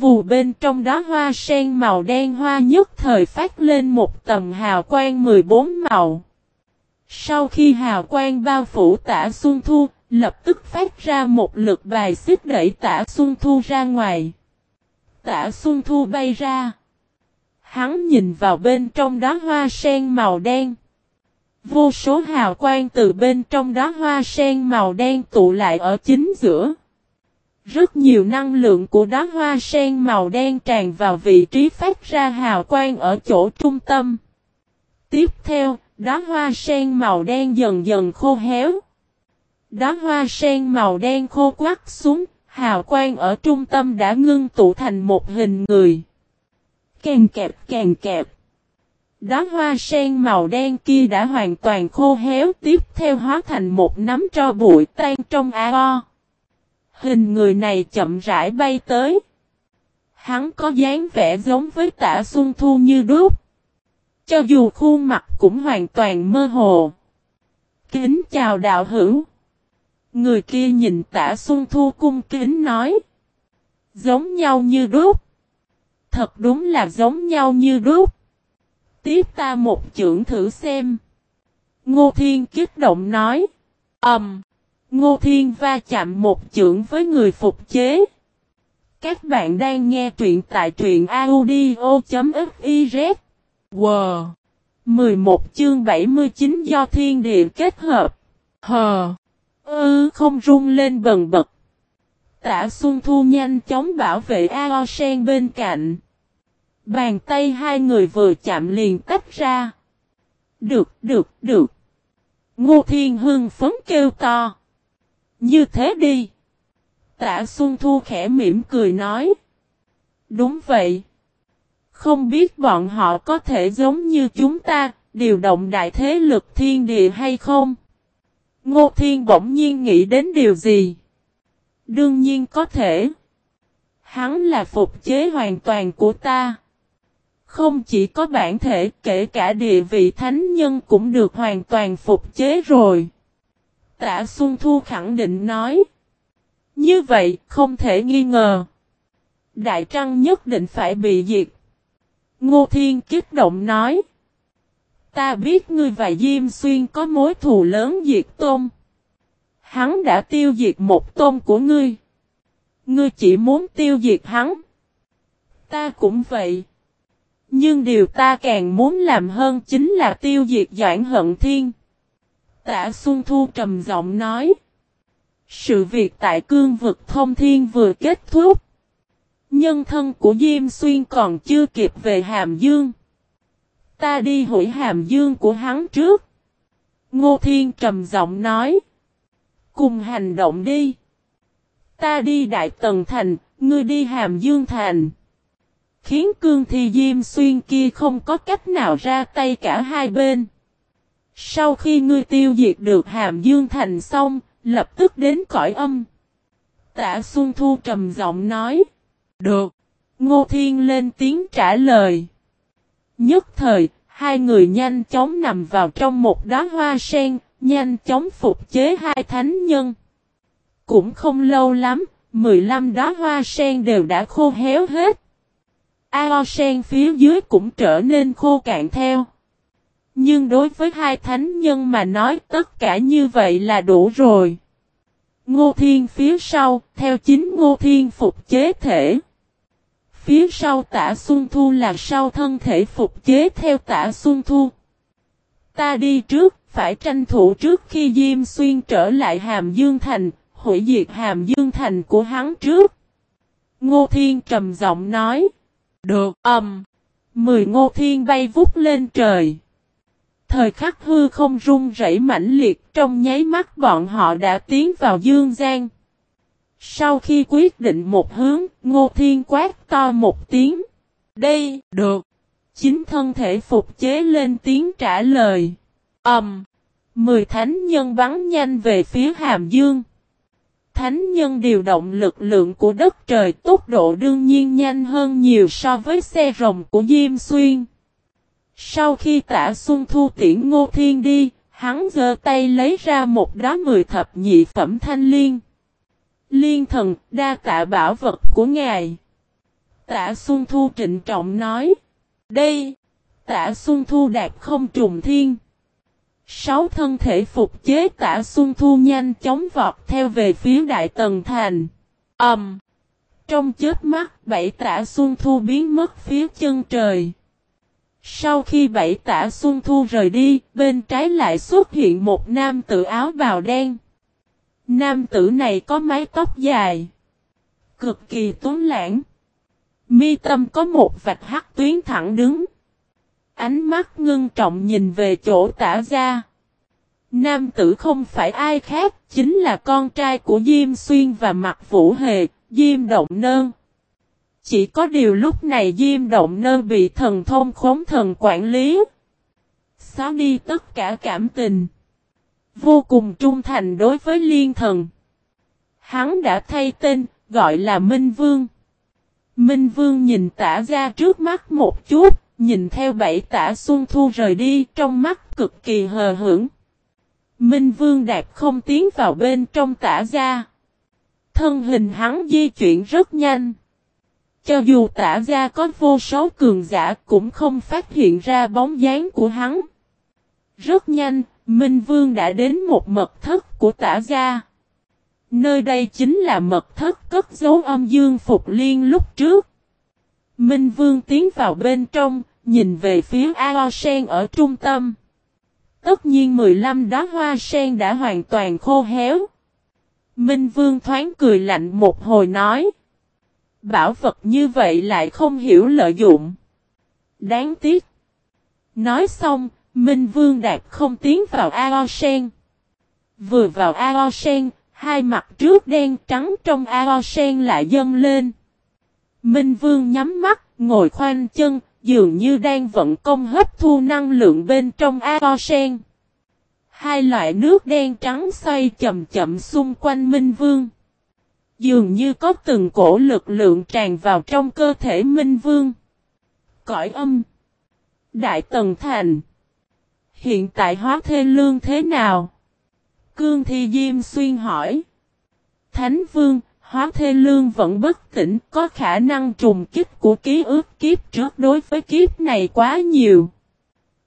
Vù bên trong đó hoa sen màu đen hoa nhất thời phát lên một tầm hào quang 14 màu. Sau khi hào quang bao phủ tả Xuân Thu, lập tức phát ra một lực bài xích đẩy tả Xuân Thu ra ngoài. Tả Xuân Thu bay ra. Hắn nhìn vào bên trong đó hoa sen màu đen. Vô số hào quang từ bên trong đó hoa sen màu đen tụ lại ở chính giữa. Rất nhiều năng lượng của đóa hoa sen màu đen tràn vào vị trí phát ra hào quang ở chỗ trung tâm. Tiếp theo, đóa hoa sen màu đen dần dần khô héo. Đóa hoa sen màu đen khô quắc xuống, hào quang ở trung tâm đã ngưng tụ thành một hình người. Càng kẹp càng kẹp. Đóa hoa sen màu đen kia đã hoàn toàn khô héo tiếp theo hóa thành một nắm tro bụi tan trong ao. Hình người này chậm rãi bay tới. Hắn có dáng vẻ giống với tả Xuân Thu như đúc. Cho dù khuôn mặt cũng hoàn toàn mơ hồ. Kính chào đạo hữu. Người kia nhìn tả Xuân Thu cung kính nói. Giống nhau như đúc. Thật đúng là giống nhau như đúc. Tiếp ta một chưởng thử xem. Ngô Thiên kích động nói. Ẩm. Um, Ngô Thiên va chạm một chưởng với người phục chế. Các bạn đang nghe truyện tại truyện audio.fiz. Wow! 11 chương 79 do thiên địa kết hợp. Hờ! Ư không rung lên bần bật. Tạ Xuân Thu nhanh chóng bảo vệ Ao Sen bên cạnh. Bàn tay hai người vừa chạm liền tách ra. Được, được, được. Ngô Thiên Hưng phấn kêu to. Như thế đi. Tạ Xuân Thu khẽ mỉm cười nói. Đúng vậy. Không biết bọn họ có thể giống như chúng ta, điều động đại thế lực thiên địa hay không? Ngô Thiên bỗng nhiên nghĩ đến điều gì? Đương nhiên có thể. Hắn là phục chế hoàn toàn của ta. Không chỉ có bản thể, kể cả địa vị thánh nhân cũng được hoàn toàn phục chế rồi. Tạ Xuân Thu khẳng định nói. Như vậy, không thể nghi ngờ. Đại Trăng nhất định phải bị diệt. Ngô Thiên kích động nói. Ta biết ngươi và Diêm Xuyên có mối thù lớn diệt tôm. Hắn đã tiêu diệt một tôm của ngươi. Ngươi chỉ muốn tiêu diệt hắn. Ta cũng vậy. Nhưng điều ta càng muốn làm hơn chính là tiêu diệt Doãn Hận Thiên. Tạ Xuân Thu trầm giọng nói. Sự việc tại cương vực thông thiên vừa kết thúc. Nhân thân của Diêm Xuyên còn chưa kịp về Hàm Dương. Ta đi hủy Hàm Dương của hắn trước. Ngô Thiên trầm giọng nói. Cùng hành động đi. Ta đi Đại Tần Thành, ngươi đi Hàm Dương Thành. Khiến cương thi Diêm Xuyên kia không có cách nào ra tay cả hai bên. Sau khi ngươi tiêu diệt được Hàm Dương Thành xong, lập tức đến cõi âm. Tạ Xuân Thu trầm giọng nói. Được. Ngô Thiên lên tiếng trả lời. Nhất thời, hai người nhanh chóng nằm vào trong một đóa hoa sen, nhanh chóng phục chế hai thánh nhân. Cũng không lâu lắm, 15 đóa hoa sen đều đã khô héo hết. Ao sen phía dưới cũng trở nên khô cạn theo. Nhưng đối với hai thánh nhân mà nói tất cả như vậy là đủ rồi. Ngô Thiên phía sau, theo chính Ngô Thiên phục chế thể. Phía sau tả Xuân Thu là sau thân thể phục chế theo tả Xuân Thu. Ta đi trước, phải tranh thủ trước khi Diêm Xuyên trở lại Hàm Dương Thành, hủy diệt Hàm Dương Thành của hắn trước. Ngô Thiên trầm giọng nói. Được, ầm. Um, mười Ngô Thiên bay vút lên trời. Thời khắc hư không rung rẩy mãnh liệt trong nháy mắt bọn họ đã tiến vào Dương gian. Sau khi quyết định một hướng, Ngô Thiên quát to một tiếng. Đây, được. Chính thân thể phục chế lên tiếng trả lời. Ẩm. Um, mười thánh nhân bắn nhanh về phía Hàm Dương. Thánh nhân điều động lực lượng của đất trời tốc độ đương nhiên nhanh hơn nhiều so với xe rồng của Diêm Xuyên. Sau khi tả Xuân Thu tiễn Ngô Thiên đi, hắn giơ tay lấy ra một đá mười thập nhị phẩm thanh liên. Liên thần, đa tạ bảo vật của ngài. Tả Xuân Thu trịnh trọng nói. Đây, tả Xuân Thu đạt không trùng thiên. Sáu thân thể phục chế tả Xuân Thu nhanh chóng vọt theo về phía Đại Tần Thành. ầm Um, trong chết mắt, bảy tả Xuân Thu biến mất phía chân trời. Sau khi bảy tả Xuân Thu rời đi, bên trái lại xuất hiện một nam tử áo bào đen. Nam tử này có mái tóc dài. Cực kỳ tuấn lãng. Mi tâm có một vạch hắc tuyến thẳng đứng. Ánh mắt ngưng trọng nhìn về chỗ tả ra. Nam tử không phải ai khác, chính là con trai của Diêm Xuyên và Mạc Vũ Hề, Diêm Động Nơn. Chỉ có điều lúc này Diêm Động nơ bị thần thông khống thần quản lý. Xóa đi tất cả cảm tình. Vô cùng trung thành đối với liên thần. Hắn đã thay tên, gọi là Minh Vương. Minh Vương nhìn tả ra trước mắt một chút, nhìn theo bảy tả xuân thu rời đi trong mắt cực kỳ hờ hững. Minh Vương Đạt không tiến vào bên trong tả ra. Thân hình hắn di chuyển rất nhanh. Cho dù tả ra có vô số cường giả cũng không phát hiện ra bóng dáng của hắn. Rất nhanh, Minh Vương đã đến một mật thất của tả gia. Nơi đây chính là mật thất cất dấu âm dương phục liên lúc trước. Minh Vương tiến vào bên trong, nhìn về phía ao sen ở trung tâm. Tất nhiên 15 đóa hoa sen đã hoàn toàn khô héo. Minh Vương thoáng cười lạnh một hồi nói. Bảo vật như vậy lại không hiểu lợi dụng. Đáng tiếc. Nói xong, Minh Vương Đạt không tiến vào ao sen. Vừa vào ao sen, hai mặt trước đen trắng trong ao sen lại dâng lên. Minh Vương nhắm mắt, ngồi khoanh chân, dường như đang vận công hấp thu năng lượng bên trong ao sen. Hai loại nước đen trắng xoay chậm chậm xung quanh Minh Vương. Dường như có từng cổ lực lượng tràn vào trong cơ thể Minh Vương. Cõi âm. Đại Tần Thành. Hiện tại hóa thê lương thế nào? Cương Thi Diêm xuyên hỏi. Thánh Vương, hóa thê lương vẫn bất tỉnh, có khả năng trùng kích của ký ức kiếp trước đối với kiếp này quá nhiều.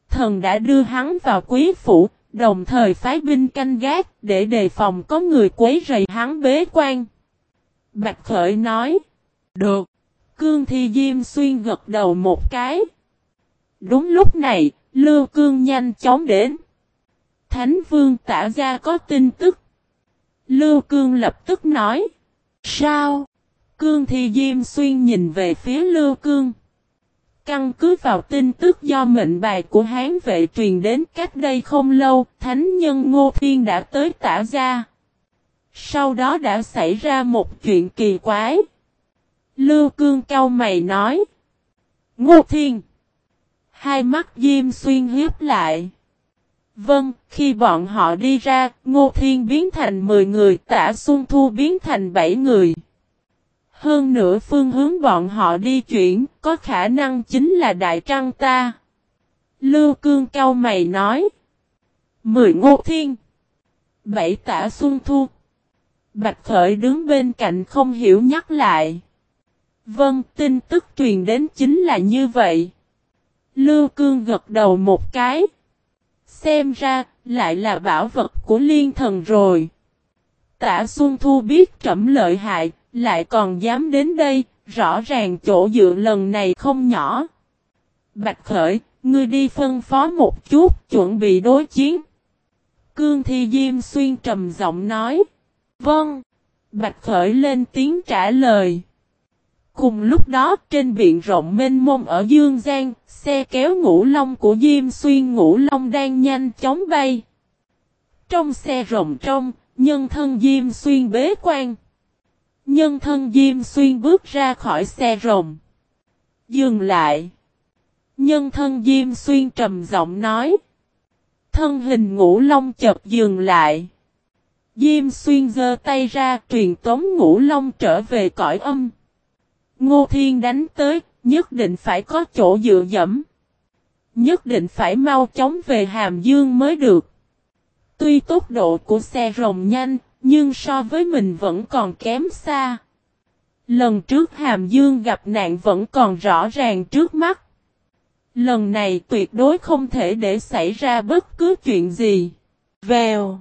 Thần đã đưa hắn vào quý phủ, đồng thời phái binh canh gác để đề phòng có người quấy rầy hắn bế quan. Bạch Khởi nói. Được. Cương Thi Diêm xuyên gật đầu một cái. Đúng lúc này, Lưu Cương nhanh chóng đến. Thánh Vương tả ra có tin tức. Lưu Cương lập tức nói. Sao? Cương Thi Diêm xuyên nhìn về phía Lưu Cương. Căn cứ vào tin tức do mệnh bài của Hán vệ truyền đến cách đây không lâu, Thánh nhân Ngô Thiên đã tới tả ra. Sau đó đã xảy ra một chuyện kỳ quái. Lưu Cương cao mày nói. Ngô Thiên. Hai mắt Diêm Xuyên hiếp lại. Vâng, khi bọn họ đi ra, Ngô Thiên biến thành 10 người, Tả Xuân Thu biến thành 7 người. Hơn nữa phương hướng bọn họ đi chuyển, có khả năng chính là Đại Trăng ta. Lưu Cương cao mày nói. Mười Ngô Thiên. Bảy Tả Xuân Thu. Bạch Khởi đứng bên cạnh không hiểu nhắc lại. Vâng, tin tức truyền đến chính là như vậy. Lưu Cương gật đầu một cái. Xem ra, lại là bảo vật của liên thần rồi. Tả Xuân Thu biết trẫm lợi hại, lại còn dám đến đây, rõ ràng chỗ dựa lần này không nhỏ. Bạch Khởi, ngươi đi phân phó một chút, chuẩn bị đối chiến. Cương Thi Diêm Xuyên trầm giọng nói. Vâng. Bạch Khởi lên tiếng trả lời. Cùng lúc đó trên biển rộng mênh mông ở Dương Giang, xe kéo ngũ long của Diêm Xuyên ngũ long đang nhanh chóng bay. Trong xe rộng trong, nhân thân Diêm Xuyên bế quan. Nhân thân Diêm Xuyên bước ra khỏi xe rồng. Dừng lại. Nhân thân Diêm Xuyên trầm giọng nói. Thân hình ngũ long chợt dừng lại. Diêm Xuyên giơ tay ra truyền tống ngũ long trở về cõi âm. Ngô Thiên đánh tới, nhất định phải có chỗ dựa dẫm. Nhất định phải mau chóng về Hàm Dương mới được. Tuy tốc độ của xe rồng nhanh, nhưng so với mình vẫn còn kém xa. Lần trước Hàm Dương gặp nạn vẫn còn rõ ràng trước mắt. Lần này tuyệt đối không thể để xảy ra bất cứ chuyện gì. Vèo.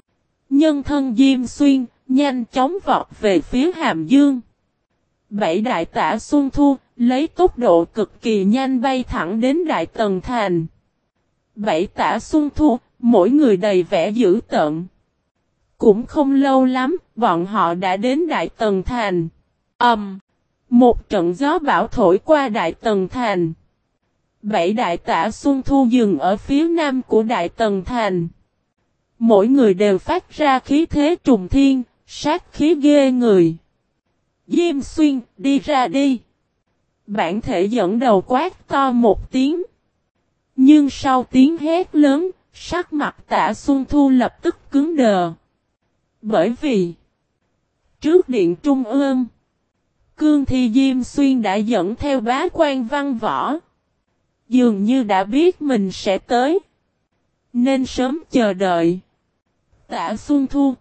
Nhân thân Diêm Xuyên, nhanh chóng vọt về phía Hàm Dương. Bảy đại tả Xuân Thu, lấy tốc độ cực kỳ nhanh bay thẳng đến Đại Tần Thành. Bảy tả Xuân Thu, mỗi người đầy vẻ dữ tợn. Cũng không lâu lắm, bọn họ đã đến Đại Tần Thành. Ầm! Um, một trận gió bão thổi qua Đại Tần Thành. Bảy đại tả Xuân Thu dừng ở phía nam của Đại Tần Thành. Mỗi người đều phát ra khí thế trùng thiên, sát khí ghê người. Diêm xuyên, đi ra đi. Bản thể dẫn đầu quát to một tiếng. Nhưng sau tiếng hét lớn, sắc mặt tạ Xuân Thu lập tức cứng đờ. Bởi vì, trước điện trung ương, Cương Thi Diêm Xuyên đã dẫn theo bá quan văn võ. Dường như đã biết mình sẽ tới. Nên sớm chờ đợi. Tả Xuân Thu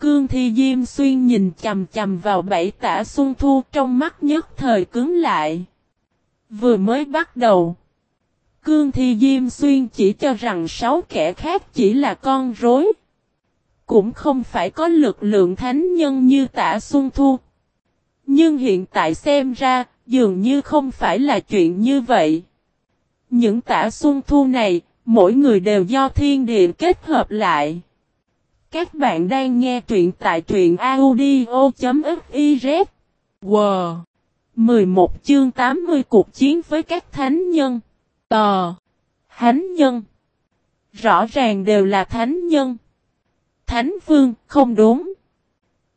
Cương Thi Diêm Xuyên nhìn chầm chầm vào bảy tả Xuân Thu trong mắt nhất thời cứng lại. Vừa mới bắt đầu. Cương Thi Diêm Xuyên chỉ cho rằng sáu kẻ khác chỉ là con rối. Cũng không phải có lực lượng thánh nhân như tả Xuân Thu. Nhưng hiện tại xem ra, dường như không phải là chuyện như vậy. Những tả Xuân Thu này, mỗi người đều do thiên địa kết hợp lại. Các bạn đang nghe truyện tại truyện audio.fiz. Wow! 11 chương 80 cuộc chiến với các thánh nhân. Tờ! Thánh nhân! Rõ ràng đều là thánh nhân. Thánh vương, không đúng.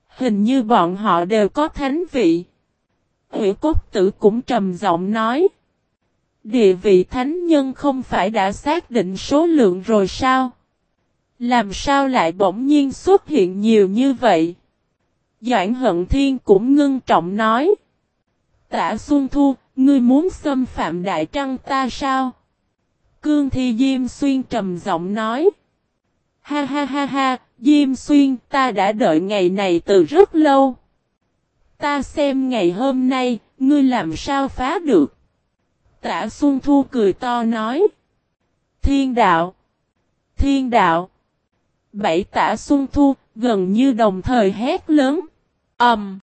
Hình như bọn họ đều có thánh vị. Hữu cốt tử cũng trầm giọng nói. Địa vị thánh nhân không phải đã xác định số lượng rồi sao? Làm sao lại bỗng nhiên xuất hiện nhiều như vậy? Doãn hận thiên cũng ngưng trọng nói. Tả Xuân Thu, ngươi muốn xâm phạm đại trăng ta sao? Cương Thi Diêm Xuyên trầm giọng nói. Ha ha ha ha, Diêm Xuyên ta đã đợi ngày này từ rất lâu. Ta xem ngày hôm nay, ngươi làm sao phá được? Tả Xuân Thu cười to nói. Thiên đạo! Thiên đạo! Bảy tả Xuân Thu, gần như đồng thời hét lớn. ầm Um,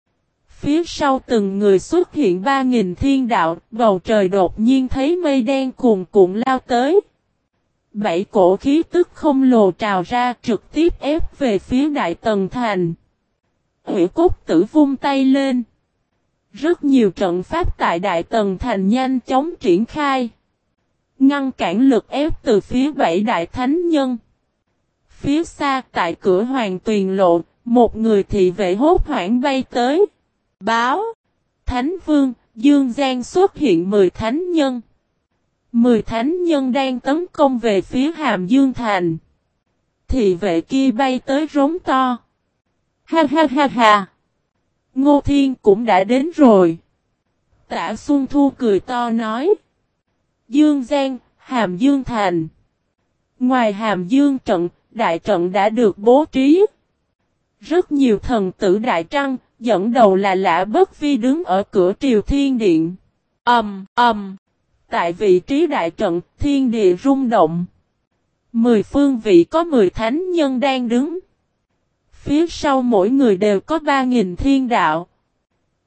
phía sau từng người xuất hiện ba nghìn thiên đạo, bầu trời đột nhiên thấy mây đen cuồn cuộn lao tới. Bảy cổ khí tức không lồ trào ra trực tiếp ép về phía đại tần thành. Hủy cốt tử vung tay lên. Rất nhiều trận pháp tại Đại Tần Thành nhanh chóng triển khai. Ngăn cản lực ép từ phía bảy đại thánh nhân. Phía xa tại cửa hoàng tuyền lộ, một người thị vệ hốt hoảng bay tới. Báo! Thánh vương, Dương Giang xuất hiện 10 thánh nhân. 10 thánh nhân đang tấn công về phía hàm Dương Thành. Thị vệ kia bay tới rống to. Ha ha ha ha! Ngô Thiên cũng đã đến rồi. tạ Xuân Thu cười to nói. Dương Giang, Hàm Dương Thành. Ngoài Hàm Dương trận, đại trận đã được bố trí. Rất nhiều thần tử đại trăng, dẫn đầu là lã bất vi đứng ở cửa triều thiên điện. Âm, um, âm. Um. Tại vị trí đại trận, thiên địa rung động. Mười phương vị có mười thánh nhân đang đứng. Phía sau mỗi người đều có ba nghìn thiên đạo.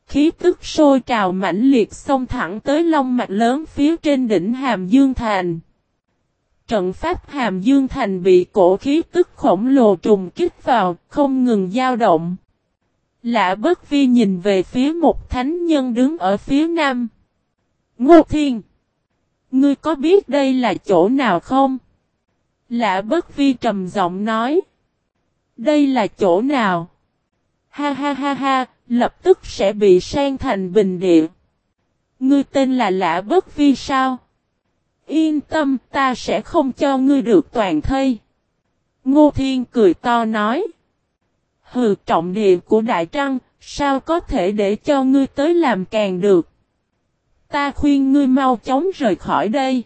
Khí tức sôi trào mãnh liệt xông thẳng tới long mạch lớn phía trên đỉnh Hàm Dương Thành. Trận pháp Hàm Dương Thành bị cổ khí tức khổng lồ trùng kích vào, không ngừng dao động. Lạ bất vi nhìn về phía một thánh nhân đứng ở phía nam. Ngô Thiên! Ngươi có biết đây là chỗ nào không? Lạ bất vi trầm giọng nói. Đây là chỗ nào? Ha ha ha ha, lập tức sẽ bị sang thành bình địa. Ngươi tên là Lã Bất Vi sao? Yên tâm, ta sẽ không cho ngươi được toàn thây. Ngô Thiên cười to nói. Hừ trọng địa của Đại Trăng, sao có thể để cho ngươi tới làm càng được? Ta khuyên ngươi mau chóng rời khỏi đây.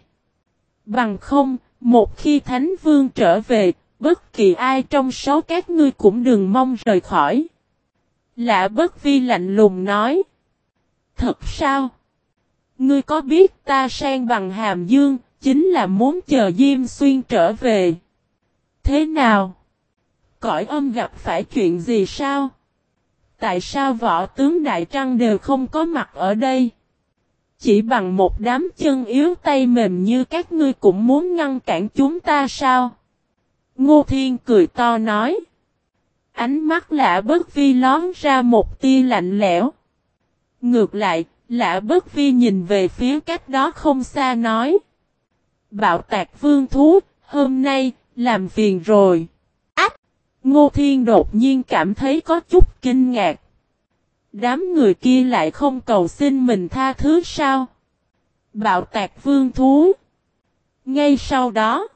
Bằng không, một khi Thánh Vương trở về, bất kỳ ai trong số các ngươi cũng đừng mong rời khỏi. Lạ bất vi lạnh lùng nói. Thật sao? Ngươi có biết ta sang bằng hàm dương, chính là muốn chờ Diêm Xuyên trở về. Thế nào? Cõi âm gặp phải chuyện gì sao? Tại sao võ tướng Đại Trăng đều không có mặt ở đây? Chỉ bằng một đám chân yếu tay mềm như các ngươi cũng muốn ngăn cản chúng ta sao? Ngô Thiên cười to nói. Ánh mắt lạ bất vi lón ra một tia lạnh lẽo. Ngược lại, lạ bất vi nhìn về phía cách đó không xa nói. Bạo tạc vương thú, hôm nay, làm phiền rồi. Ách! Ngô Thiên đột nhiên cảm thấy có chút kinh ngạc. Đám người kia lại không cầu xin mình tha thứ sao? Bạo tạc vương thú. Ngay sau đó,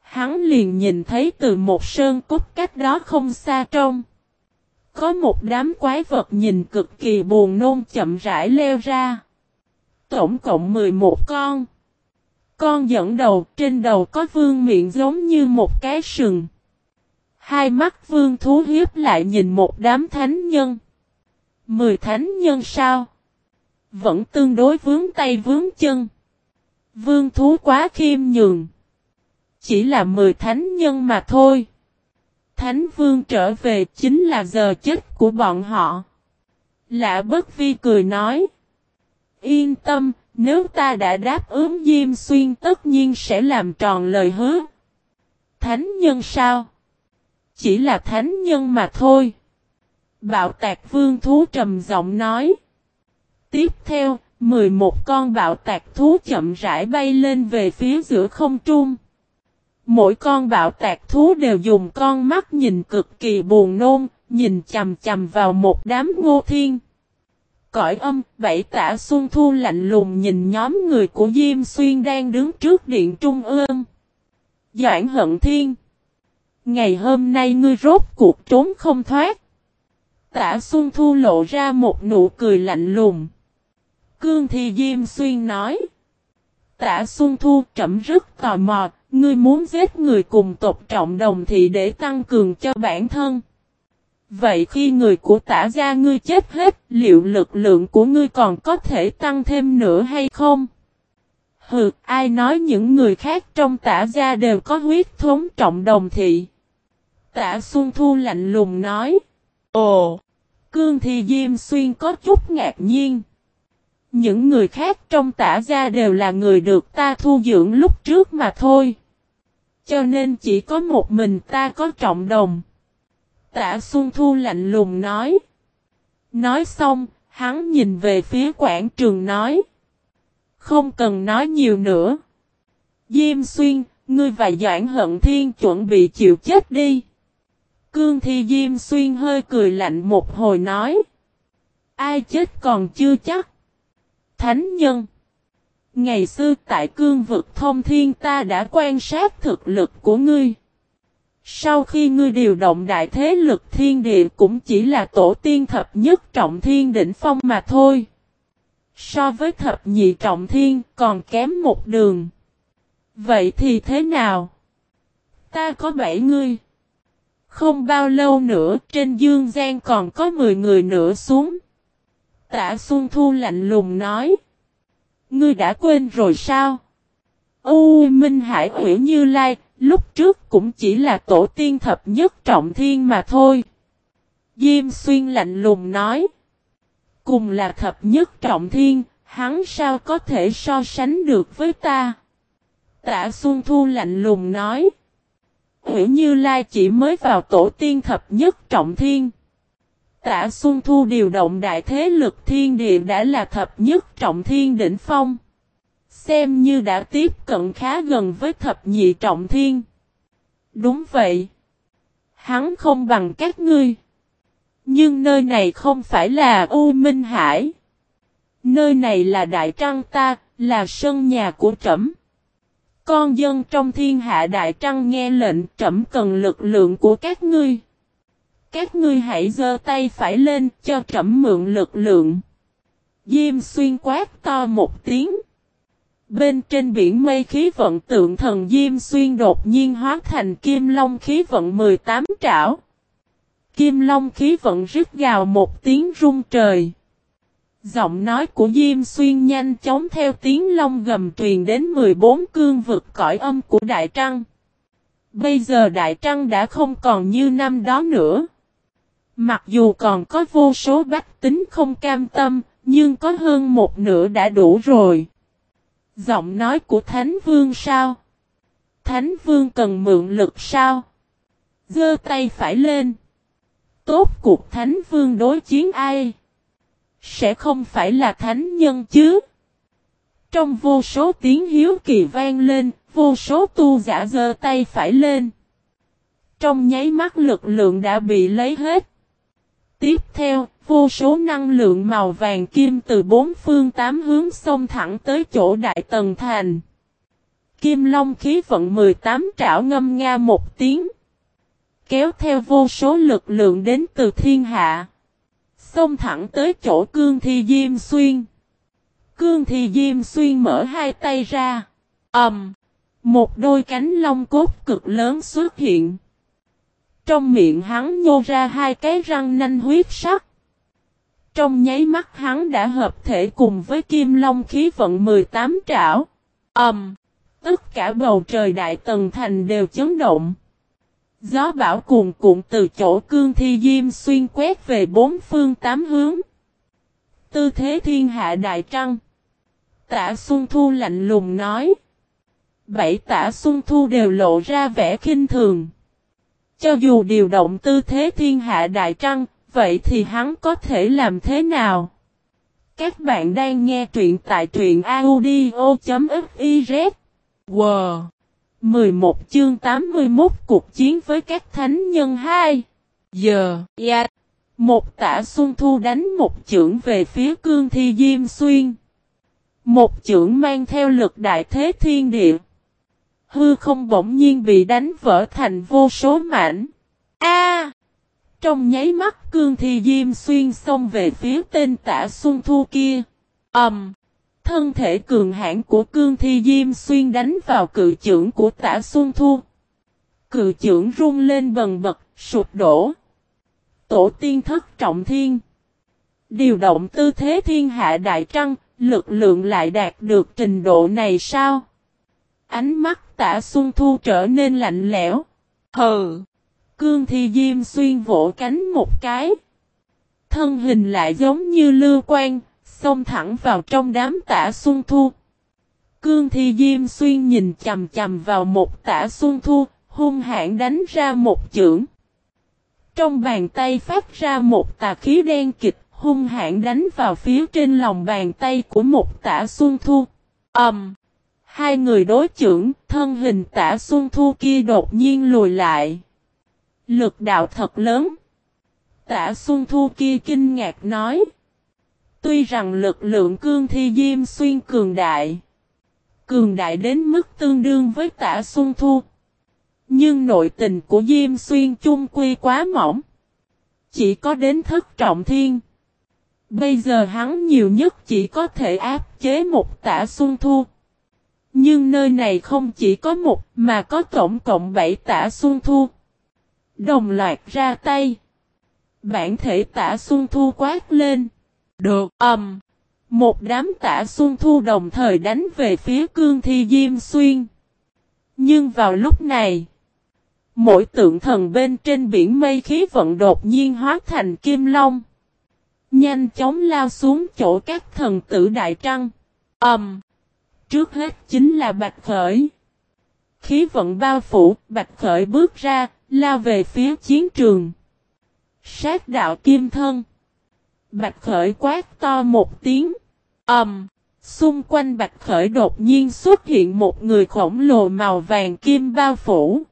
hắn liền nhìn thấy từ một sơn cốt cách đó không xa trong. Có một đám quái vật nhìn cực kỳ buồn nôn chậm rãi leo ra. Tổng cộng 11 con. Con dẫn đầu, trên đầu có vương miệng giống như một cái sừng. Hai mắt vương thú hiếp lại nhìn một đám thánh nhân. Mười thánh nhân sao? Vẫn tương đối vướng tay vướng chân. Vương thú quá khiêm nhường. Chỉ là mười thánh nhân mà thôi. Thánh vương trở về chính là giờ chết của bọn họ. Lạ bất vi cười nói. Yên tâm, nếu ta đã đáp ứng Diêm Xuyên tất nhiên sẽ làm tròn lời hứa. Thánh nhân sao? Chỉ là thánh nhân mà thôi. Bạo tạc vương thú trầm giọng nói. Tiếp theo, 11 con bạo tạc thú chậm rãi bay lên về phía giữa không trung. Mỗi con bạo tạc thú đều dùng con mắt nhìn cực kỳ buồn nôn, nhìn chầm chầm vào một đám ngô thiên. Cõi âm, bảy tả xuân thu lạnh lùng nhìn nhóm người của Diêm Xuyên đang đứng trước điện trung ương. Doãn hận thiên. Ngày hôm nay ngươi rốt cuộc trốn không thoát. Tả Xuân Thu lộ ra một nụ cười lạnh lùng. Cương Thi Diêm Xuyên nói. Tả Xuân Thu chậm rất tò mò, ngươi muốn giết người cùng tộc trọng đồng thị để tăng cường cho bản thân. Vậy khi người của tả gia ngươi chết hết, liệu lực lượng của ngươi còn có thể tăng thêm nữa hay không? Hừ, ai nói những người khác trong tả gia đều có huyết thống trọng đồng thị? Tả Xuân Thu lạnh lùng nói. Ồ! Cương Thi Diêm Xuyên có chút ngạc nhiên. Những người khác trong tả gia đều là người được ta thu dưỡng lúc trước mà thôi. Cho nên chỉ có một mình ta có trọng đồng. Tả Xuân Thu lạnh lùng nói. Nói xong, hắn nhìn về phía quảng trường nói. Không cần nói nhiều nữa. Diêm Xuyên, ngươi và Doãn Hận Thiên chuẩn bị chịu chết đi. Cương Thi Diêm Xuyên hơi cười lạnh một hồi nói. Ai chết còn chưa chắc. Thánh nhân. Ngày xưa tại cương vực thông thiên ta đã quan sát thực lực của ngươi. Sau khi ngươi điều động đại thế lực thiên địa cũng chỉ là tổ tiên thập nhất trọng thiên đỉnh phong mà thôi. So với thập nhị trọng thiên còn kém một đường. Vậy thì thế nào? Ta có bảy ngươi. Không bao lâu nữa trên dương gian còn có 10 người nữa xuống. Tạ Xuân Thu lạnh lùng nói. Ngươi đã quên rồi sao? U Minh Hải Ủy Như Lai, lúc trước cũng chỉ là tổ tiên thập nhất trọng thiên mà thôi. Diêm Xuyên lạnh lùng nói. Cùng là thập nhất trọng thiên, hắn sao có thể so sánh được với ta? Tạ Xuân Thu lạnh lùng nói. Hữu Như Lai chỉ mới vào tổ tiên thập nhất trọng thiên. Tạ Xuân Thu điều động đại thế lực thiên địa đã là thập nhất trọng thiên đỉnh phong. Xem như đã tiếp cận khá gần với thập nhị trọng thiên. Đúng vậy. Hắn không bằng các ngươi. Nhưng nơi này không phải là U Minh Hải. Nơi này là Đại Trăng ta, là sân nhà của trẫm. Con dân trong thiên hạ đại trăng nghe lệnh trẫm cần lực lượng của các ngươi. Các ngươi hãy giơ tay phải lên cho trẫm mượn lực lượng. Diêm xuyên quát to một tiếng. Bên trên biển mây khí vận tượng thần Diêm xuyên đột nhiên hóa thành kim long khí vận 18 trảo. Kim long khí vận rít gào một tiếng rung trời. Giọng nói của Diêm Xuyên nhanh chóng theo tiếng long gầm truyền đến 14 cương vực cõi âm của Đại Trăng. Bây giờ Đại Trăng đã không còn như năm đó nữa. Mặc dù còn có vô số bách tính không cam tâm, nhưng có hơn một nửa đã đủ rồi. Giọng nói của Thánh Vương sao? Thánh Vương cần mượn lực sao? Dơ tay phải lên. Tốt cuộc Thánh Vương đối chiến ai? Sẽ không phải là Thánh Nhân chứ? Trong vô số tiếng hiếu kỳ vang lên, vô số tu giả dơ tay phải lên. Trong nháy mắt lực lượng đã bị lấy hết. Tiếp theo, vô số năng lượng màu vàng kim từ bốn phương tám hướng xông thẳng tới chỗ Đại Tần Thành. Kim Long khí vận 18 trảo ngâm nga một tiếng. Kéo theo vô số lực lượng đến từ thiên hạ. Xông thẳng tới chỗ cương thi Diêm Xuyên. Cương thi Diêm Xuyên mở hai tay ra. ầm, um, Một đôi cánh long cốt cực lớn xuất hiện. Trong miệng hắn nhô ra hai cái răng nanh huyết sắc. Trong nháy mắt hắn đã hợp thể cùng với kim long khí vận 18 trảo. ầm, um, Tất cả bầu trời đại tầng thành đều chấn động. Gió bão cuồn cuộn từ chỗ cương thi diêm xuyên quét về bốn phương tám hướng. Tư thế thiên hạ đại trăng. Tả Xuân Thu lạnh lùng nói. Bảy tả Xuân Thu đều lộ ra vẻ khinh thường. Cho dù điều động tư thế thiên hạ đại trăng, vậy thì hắn có thể làm thế nào? Các bạn đang nghe truyện tại truyện audio.fiz Wow! 11 chương 81 cuộc chiến với các thánh nhân 2 Giờ, yeah. Một tả xuân thu đánh một chưởng về phía cương thi Diêm Xuyên. Một chưởng mang theo lực đại thế thiên địa. Hư không bỗng nhiên bị đánh vỡ thành vô số mảnh. A! trong nháy mắt cương thi Diêm Xuyên xông về phía tên tả xuân thu kia. Ẩm! Um, Thân thể cường hãn của cương thi diêm xuyên đánh vào cự trưởng của tả Xuân Thu. Cự trưởng rung lên bần bật, sụp đổ. Tổ tiên thất trọng thiên. Điều động tư thế thiên hạ đại trăng, lực lượng lại đạt được trình độ này sao? Ánh mắt tả Xuân Thu trở nên lạnh lẽo. Hừ! Cương thi diêm xuyên vỗ cánh một cái. Thân hình lại giống như lưu quan, xông thẳng vào trong đám tả xuân thu. Cương thi Diêm Xuyên nhìn chầm chầm vào một tả xuân thu, hung hãn đánh ra một chưởng. Trong bàn tay phát ra một tà khí đen kịch, hung hãn đánh vào phía trên lòng bàn tay của một tả xuân thu. Ẩm! Um, hai người đối trưởng thân hình tả xuân thu kia đột nhiên lùi lại. Lực đạo thật lớn. Tả xuân thu kia kinh ngạc nói. Tuy rằng lực lượng cương thi Diêm Xuyên cường đại. Cường đại đến mức tương đương với tả Xuân Thu. Nhưng nội tình của Diêm Xuyên chung quy quá mỏng. Chỉ có đến thất trọng thiên. Bây giờ hắn nhiều nhất chỉ có thể áp chế một tả Xuân Thu. Nhưng nơi này không chỉ có một mà có tổng cộng bảy tả Xuân Thu. Đồng loạt ra tay. Bản thể tả Xuân Thu quát lên. Được, ầm. Um, một đám tả xuân thu đồng thời đánh về phía cương thi Diêm Xuyên. Nhưng vào lúc này, mỗi tượng thần bên trên biển mây khí vận đột nhiên hóa thành kim long. Nhanh chóng lao xuống chỗ các thần tử đại trăng. Ầm. Um, trước hết chính là Bạch Khởi. Khí vận bao phủ, Bạch Khởi bước ra, lao về phía chiến trường. Sát đạo kim thân. Bạch Khởi quát to một tiếng. Ầm. Um, xung quanh Bạch Khởi đột nhiên xuất hiện một người khổng lồ màu vàng kim bao phủ.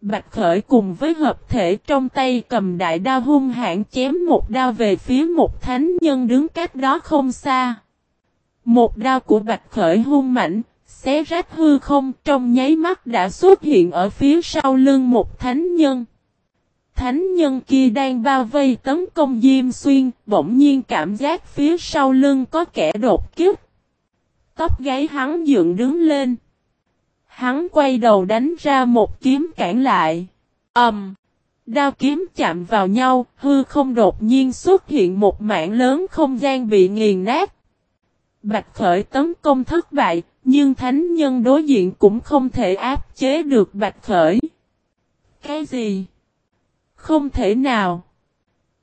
Bạch Khởi cùng với hợp thể trong tay cầm đại đao hung hãn chém một đao về phía một thánh nhân đứng cách đó không xa. Một đao của Bạch Khởi hung mạnh, xé rách hư không trong nháy mắt đã xuất hiện ở phía sau lưng một thánh nhân. Thánh nhân kia đang bao vây tấn công Diêm Xuyên, bỗng nhiên cảm giác phía sau lưng có kẻ đột kiếp. Tóc gáy hắn dựng đứng lên. Hắn quay đầu đánh ra một kiếm cản lại. Ầm. Um, Đao kiếm chạm vào nhau, hư không đột nhiên xuất hiện một mảng lớn không gian bị nghiền nát. Bạch Khởi tấn công thất bại, nhưng thánh nhân đối diện cũng không thể áp chế được Bạch Khởi. Cái gì? Không thể nào.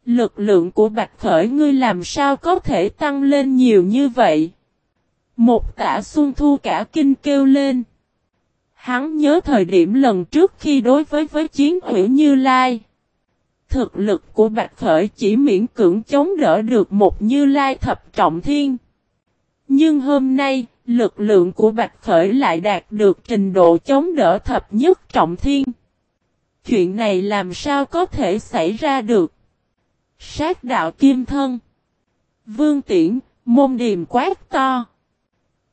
Lực lượng của Bạch Khởi ngươi làm sao có thể tăng lên nhiều như vậy? Một tả xuân thu cả kinh kêu lên. Hắn nhớ thời điểm lần trước khi đối với với chiến hữu Như Lai. Thực lực của Bạch Khởi chỉ miễn cưỡng chống đỡ được một Như Lai thập trọng thiên. Nhưng hôm nay, lực lượng của Bạch Khởi lại đạt được trình độ chống đỡ thập nhất trọng thiên. Chuyện này làm sao có thể xảy ra được? Sát đạo kim thân. Vương tiễn, môn điềm quát to.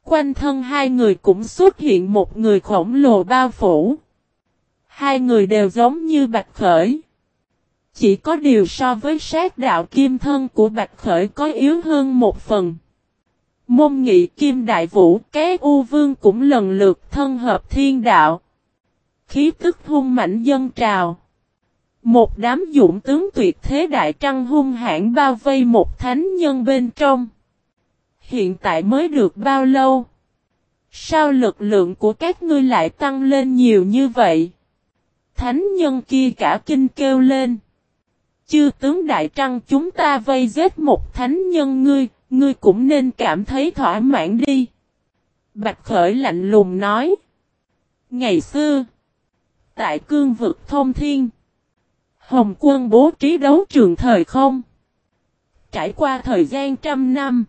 Quanh thân hai người cũng xuất hiện một người khổng lồ bao phủ. Hai người đều giống như Bạch Khởi. Chỉ có điều so với sát đạo kim thân của Bạch Khởi có yếu hơn một phần. Môn nghị kim đại vũ cái u vương cũng lần lượt thân hợp thiên đạo. Khí tức hung mạnh dân trào. Một đám dũng tướng tuyệt thế đại trăng hung hãn bao vây một thánh nhân bên trong. Hiện tại mới được bao lâu? Sao lực lượng của các ngươi lại tăng lên nhiều như vậy? Thánh nhân kia cả kinh kêu lên. Chư tướng đại trăng chúng ta vây giết một thánh nhân ngươi, ngươi cũng nên cảm thấy thỏa mãn đi. Bạch Khởi lạnh lùng nói. Ngày xưa, tại cương vực thông thiên, Hồng quân bố trí đấu trường thời không. Trải qua thời gian trăm năm,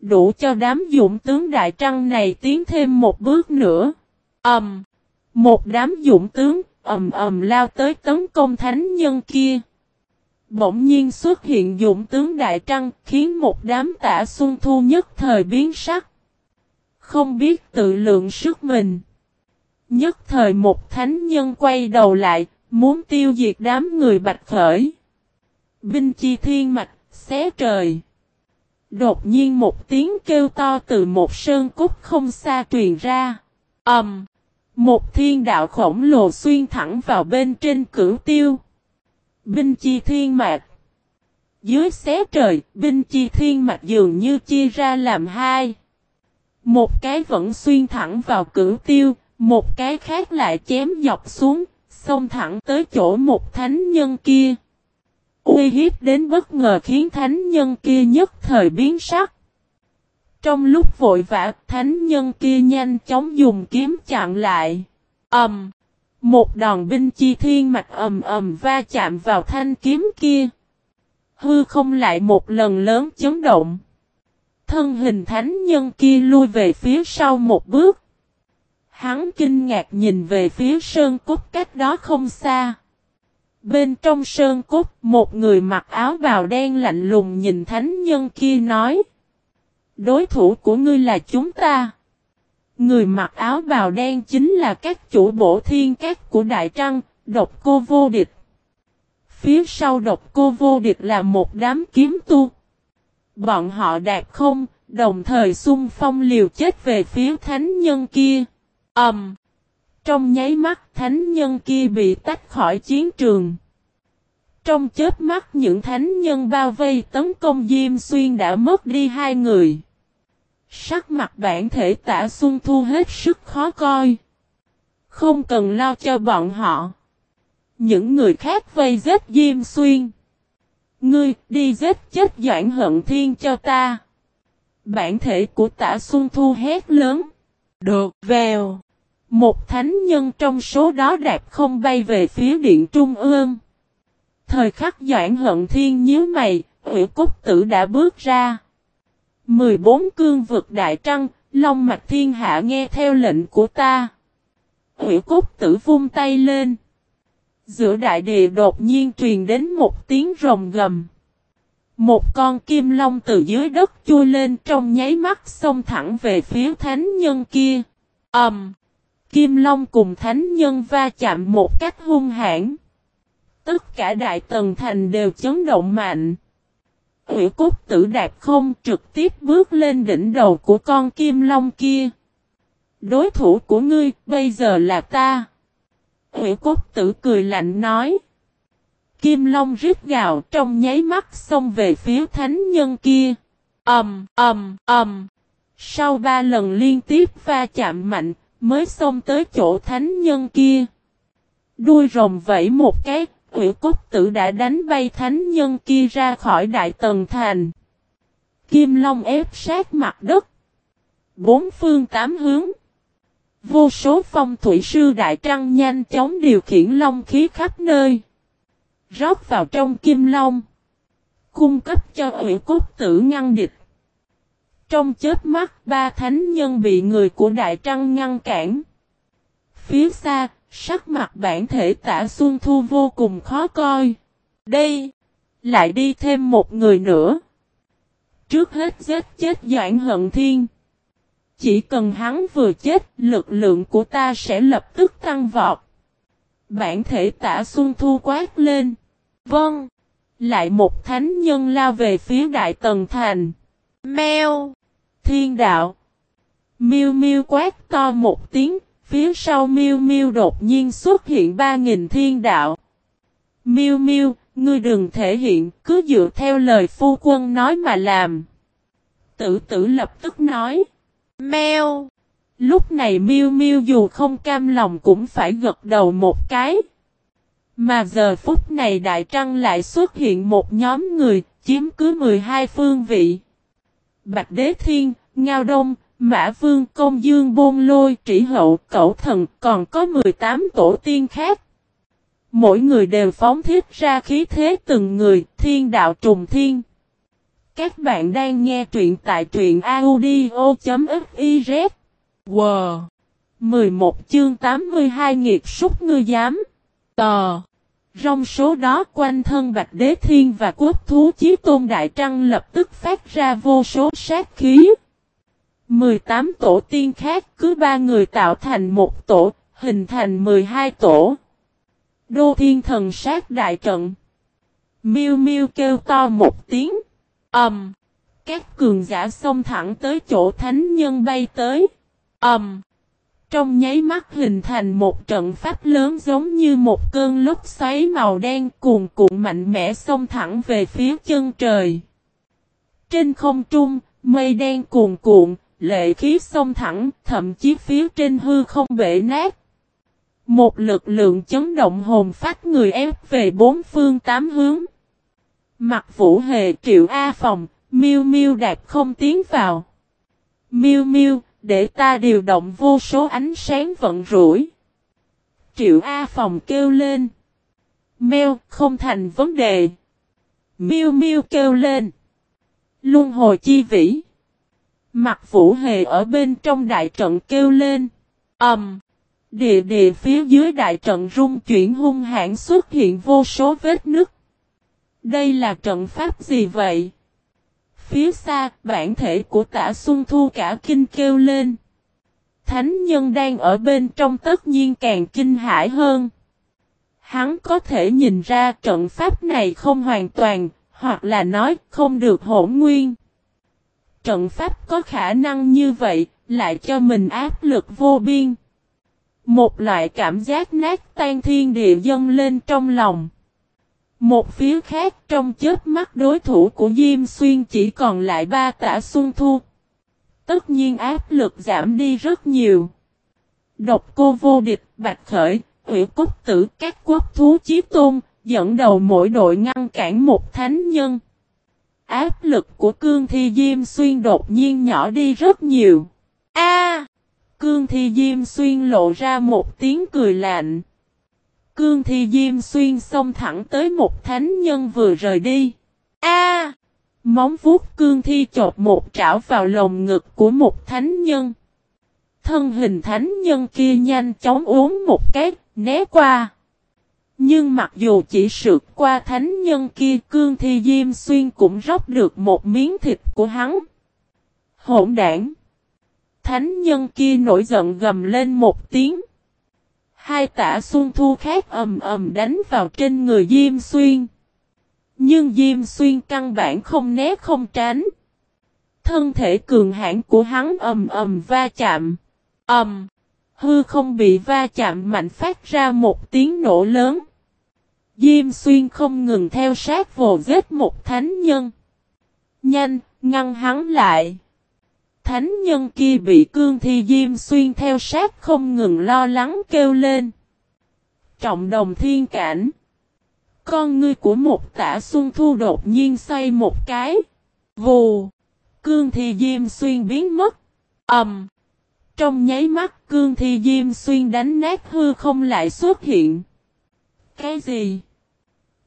đủ cho đám dụng tướng đại trăng này tiến thêm một bước nữa. Ầm, um, một đám dụng tướng ầm ầm lao tới tấn công thánh nhân kia. Bỗng nhiên xuất hiện dụng tướng đại trăng khiến một đám tả xuân thu nhất thời biến sắc. Không biết tự lượng sức mình. Nhất thời một thánh nhân quay đầu lại, muốn tiêu diệt đám người bạch khởi. Binh chi thiên mạch, xé trời. Đột nhiên một tiếng kêu to từ một sơn cúc không xa truyền ra. ầm, um, Một thiên đạo khổng lồ xuyên thẳng vào bên trên cửu tiêu. Binh chi thiên mạch. Dưới xé trời, binh chi thiên mạch dường như chia ra làm hai. Một cái vẫn xuyên thẳng vào cửu tiêu, một cái khác lại chém dọc xuống, xông thẳng tới chỗ một thánh nhân kia. Uy hiếp đến bất ngờ khiến thánh nhân kia nhất thời biến sắc. Trong lúc vội vã, thánh nhân kia nhanh chóng dùng kiếm chặn lại. Ầm! Um, một đòn binh chi thiên mạch ầm ầm va chạm vào thanh kiếm kia. Hư không lại một lần lớn chấn động. Thân hình thánh nhân kia lui về phía sau một bước. Hắn kinh ngạc nhìn về phía sơn cốt cách đó không xa. Bên trong sơn cốt, một người mặc áo bào đen lạnh lùng nhìn thánh nhân kia nói. Đối thủ của ngươi là chúng ta. Người mặc áo bào đen chính là các chủ bổ thiên các của Đại Trăng, độc cô vô địch. Phía sau độc cô vô địch là một đám kiếm tu. Bọn họ đạt không, đồng thời xung phong liều chết về phía thánh nhân kia. Ẩm! Um, trong nháy mắt thánh nhân kia bị tách khỏi chiến trường. Trong chết mắt những thánh nhân bao vây tấn công Diêm Xuyên đã mất đi hai người. Sắc mặt bản thể tả xuân thu hết sức khó coi. Không cần lo cho bọn họ. Những người khác vây giết Diêm Xuyên. Ngươi đi giết chết Doãn Hận Thiên cho ta. Bản thể của tả xuân thu hét lớn. Được vèo. Một thánh nhân trong số đó đạp không bay về phía điện trung ương. Thời khắc Doãn Hận Thiên nhíu mày, Hủy Cốt Tử đã bước ra. 14 cương vực đại trăng, Long Mạch Thiên Hạ nghe theo lệnh của ta. Hủy Cốt Tử vung tay lên. Giữa đại địa đột nhiên truyền đến một tiếng rồng gầm. Một con kim long từ dưới đất chui lên trong nháy mắt xông thẳng về phía thánh nhân kia. Ầm! Um, kim long cùng thánh nhân va chạm một cách hung hãn. Tất cả đại tần thành đều chấn động mạnh. Hủy cốt tử đạp không trực tiếp bước lên đỉnh đầu của con kim long kia. Đối thủ của ngươi bây giờ là ta. Hủy cốt tử cười lạnh nói. Kim Long rít gào trong nháy mắt xông về phía thánh nhân kia. Ầm, ầm, ầm. Sau ba lần liên tiếp va chạm mạnh, mới xông tới chỗ thánh nhân kia. Đuôi rồng vẫy một cái, Hủy cốt tử đã đánh bay thánh nhân kia ra khỏi đại tần thành. Kim Long ép sát mặt đất. Bốn phương tám hướng. Vô số phong thủy sư đại trăng nhanh chóng điều khiển long khí khắp nơi. Rót vào trong kim long. Cung cấp cho ủy cốt tử ngăn địch. Trong chết mắt ba thánh nhân bị người của đại trăng ngăn cản. Phía xa, sắc mặt bản thể tả Xuân Thu vô cùng khó coi. Đây, lại đi thêm một người nữa. Trước hết giết chết Doãn Hận Thiên. Chỉ cần hắn vừa chết, lực lượng của ta sẽ lập tức tăng vọt. Bản thể tả Xuân Thu quát lên. Vâng. Lại một thánh nhân lao về phía Đại Tần Thành. Mèo. Thiên đạo. Miêu miêu quát to một tiếng, phía sau miu miu đột nhiên xuất hiện ba nghìn thiên đạo. miu miu ngươi đừng thể hiện, cứ dựa theo lời phu quân nói mà làm. Tử tử lập tức nói. Mèo. Lúc này miu miu dù không cam lòng cũng phải gật đầu một cái. Mà giờ phút này Đại Trăng lại xuất hiện một nhóm người, chiếm cứ 12 phương vị. Bạch Đế Thiên, Ngao Đông, Mã Vương, Công Dương Bôn Lôi, Trĩ Hậu, Cẩu Thần, còn có 18 tổ tiên khác. Mỗi người đều phóng thiết ra khí thế từng người, thiên đạo trùng thiên. Các bạn đang nghe truyện tại truyện audio.fiz. Wow! 11 chương 82 nghiệt súc ngư giám. Tò! Trong số đó quanh thân Bạch Đế Thiên và quốc thú Chí Tôn Đại Trăng lập tức phát ra vô số sát khí. 18 tổ tiên khác cứ ba người tạo thành một tổ, hình thành 12 tổ. Đô Thiên Thần sát đại trận. Miêu Miêu kêu to một tiếng. Ầm. Um, các cường giả xông thẳng tới chỗ thánh nhân bay tới. Ầm. Um, trong nháy mắt hình thành một trận pháp lớn giống như một cơn lốc xoáy màu đen cuồn cuộn mạnh mẽ xông thẳng về phía chân trời. Trên không trung, mây đen cuồn cuộn, lệ khí xông thẳng, thậm chí phía trên hư không bể nát. Một lực lượng chấn động hồn phách người ép về bốn phương tám hướng. Mặt vũ hề triệu A phòng, miêu miêu đạt không tiến vào. Miêu miêu, để ta điều động vô số ánh sáng vận rủi. Triệu A phòng kêu lên. Mèo không thành vấn đề. Miêu miêu kêu lên. Luân hồi chi vĩ. Mặt vũ hề ở bên trong đại trận kêu lên. Ẩm. Um, địa địa phía dưới đại trận rung chuyển hung hãn xuất hiện vô số vết nứt. Đây là trận pháp gì vậy? Phía xa, bản thể của tả Xuân Thu cả kinh kêu lên. Thánh nhân đang ở bên trong tất nhiên càng kinh hãi hơn. Hắn có thể nhìn ra trận pháp này không hoàn toàn, hoặc là nói không được hỗn nguyên. Trận pháp có khả năng như vậy, lại cho mình áp lực vô biên. Một loại cảm giác nát tan thiên địa dâng lên trong lòng. Một phía khác trong chết mắt đối thủ của Diêm Xuyên chỉ còn lại ba tả xuân thu. Tất nhiên áp lực giảm đi rất nhiều. Độc cô vô địch, bạch khởi, ủy cốt tử các quốc thú chí tôn, dẫn đầu mỗi đội ngăn cản một thánh nhân. Áp lực của cương thi Diêm Xuyên đột nhiên nhỏ đi rất nhiều. A! cương thi Diêm Xuyên lộ ra một tiếng cười lạnh. Cương Thi Diêm Xuyên xông thẳng tới một thánh nhân vừa rời đi. A! móng vuốt Cương Thi chộp một trảo vào lồng ngực của một thánh nhân. Thân hình thánh nhân kia nhanh chóng uống một cái, né qua. Nhưng mặc dù chỉ sượt qua thánh nhân kia Cương Thi Diêm Xuyên cũng rót được một miếng thịt của hắn. Hỗn đảng! Thánh nhân kia nổi giận gầm lên một tiếng. Hai tả xuân thu khác ầm ầm đánh vào trên người Diêm Xuyên. Nhưng Diêm Xuyên căn bản không né không tránh. Thân thể cường hãn của hắn ầm ầm va chạm. ầm, hư không bị va chạm mạnh phát ra một tiếng nổ lớn. Diêm xuyên không ngừng theo sát vồ giết một thánh nhân. Nhanh, ngăn hắn lại. Thánh nhân kia bị cương thi Diêm xuyên theo sát không ngừng lo lắng kêu lên. Trọng đồng thiên cảnh. Con ngươi của một tả xuân thu đột nhiên xoay một cái. Vù. Cương thi Diêm xuyên biến mất. Ẩm. Trong nháy mắt cương thi Diêm xuyên đánh nát hư không lại xuất hiện. Cái gì?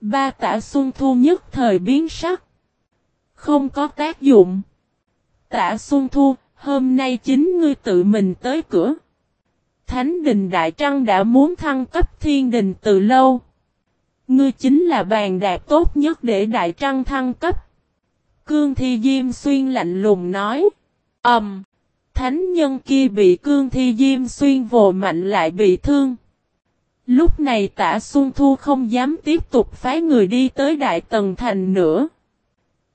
Ba tả xuân thu nhất thời biến sắc. Không có tác dụng. Tả xuân thu, hôm nay chính ngươi tự mình tới cửa. Thánh đình Đại Trăng đã muốn thăng cấp thiên đình từ lâu. Ngươi chính là bàn đạp tốt nhất để Đại Trăng thăng cấp. Cương Thi Diêm Xuyên lạnh lùng nói. Ẩm. Um, thánh nhân kia bị Cương Thi Diêm Xuyên vồ mạnh lại bị thương. Lúc này tả Xuân Thu không dám tiếp tục phái người đi tới Đại Tần Thành nữa.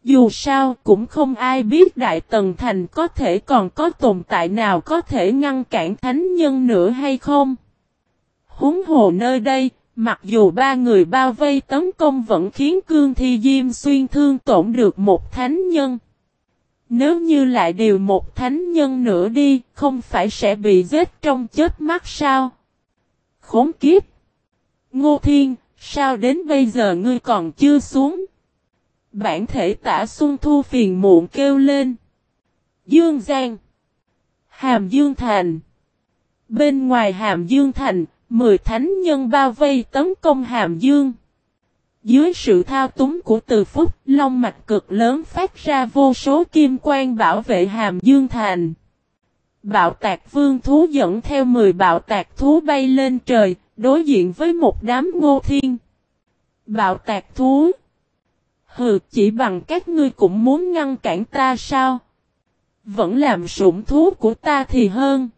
Dù sao cũng không ai biết Đại Tần Thành có thể còn có tồn tại nào có thể ngăn cản thánh nhân nữa hay không. Húng hồ nơi đây, mặc dù ba người bao vây tấn công vẫn khiến Cương Thi Diêm xuyên thương tổn được một thánh nhân. Nếu như lại điều một thánh nhân nữa đi, không phải sẽ bị giết trong chết mắt sao? Khốn kiếp! Ngô Thiên, sao đến bây giờ ngươi còn chưa xuống? Bản thể tả Xuân Thu phiền muộn kêu lên. Dương Giang. Hàm Dương Thành. Bên ngoài Hàm Dương Thành, mười thánh nhân bao vây tấn công Hàm Dương. Dưới sự thao túng của từ phúc, long mạch cực lớn phát ra vô số kim quang bảo vệ Hàm Dương Thành. Bạo tạc vương thú dẫn theo 10 bạo tạc thú bay lên trời, đối diện với một đám ngô thiên. Bạo tạc thú. Hừ, chỉ bằng các ngươi cũng muốn ngăn cản ta sao? Vẫn làm sủng thú của ta thì hơn.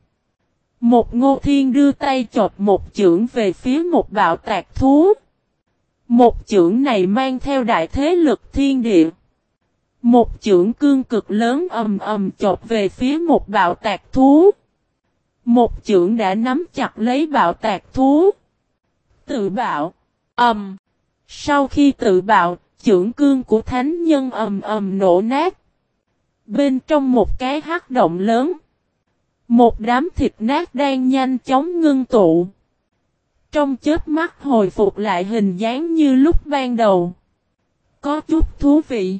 Một ngô thiên đưa tay chọc một chưởng về phía một bạo tạc thú. Một chưởng này mang theo đại thế lực thiên địa. Một chưởng cương cực lớn ầm ầm chộp về phía một bạo tạc thú. Một chưởng đã nắm chặt lấy bạo tạc thú. Tự bạo. Ầm. Sau khi tự bạo, chưởng cương của thánh nhân ầm ầm nổ nát. Bên trong một cái hắc động lớn. Một đám thịt nát đang nhanh chóng ngưng tụ. Trong chết mắt hồi phục lại hình dáng như lúc ban đầu. Có chút thú vị.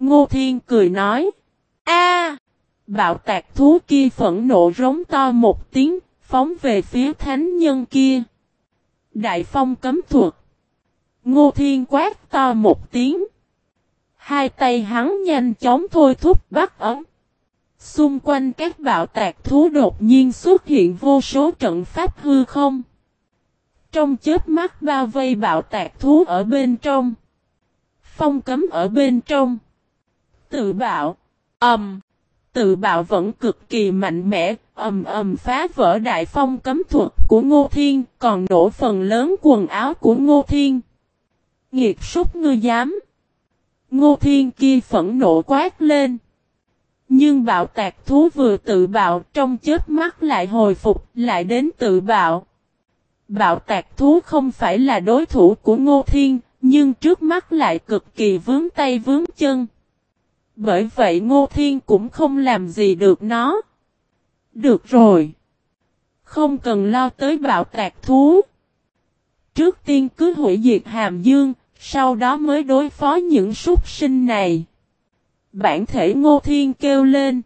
Ngô Thiên cười nói. a Bạo tạc thú kia phẫn nộ rống to một tiếng, phóng về phía thánh nhân kia. Đại phong cấm thuật. Ngô Thiên quát to một tiếng. Hai tay hắn nhanh chóng thôi thúc bắt ấm. Xung quanh các bạo tạc thú đột nhiên xuất hiện vô số trận pháp hư không. Trong chết mắt bao vây bạo tạc thú ở bên trong. Phong cấm ở bên trong. Tự bạo. Ẩm. Um, tự bạo vẫn cực kỳ mạnh mẽ, ầm ầm phá vỡ đại phong cấm thuật của Ngô Thiên, còn nổ phần lớn quần áo của Ngô Thiên. Nghiệt súc ngươi dám. Ngô Thiên kia phẫn nộ quát lên. Nhưng bạo tạc thú vừa tự bạo trong chết mắt lại hồi phục lại đến tự bạo. Bạo tạc thú không phải là đối thủ của Ngô Thiên, nhưng trước mắt lại cực kỳ vướng tay vướng chân. Bởi vậy Ngô Thiên cũng không làm gì được nó. Được rồi. Không cần lo tới bạo tạc thú. Trước tiên cứ hủy diệt hàm dương, sau đó mới đối phó những súc sinh này. Bản thể Ngô Thiên kêu lên.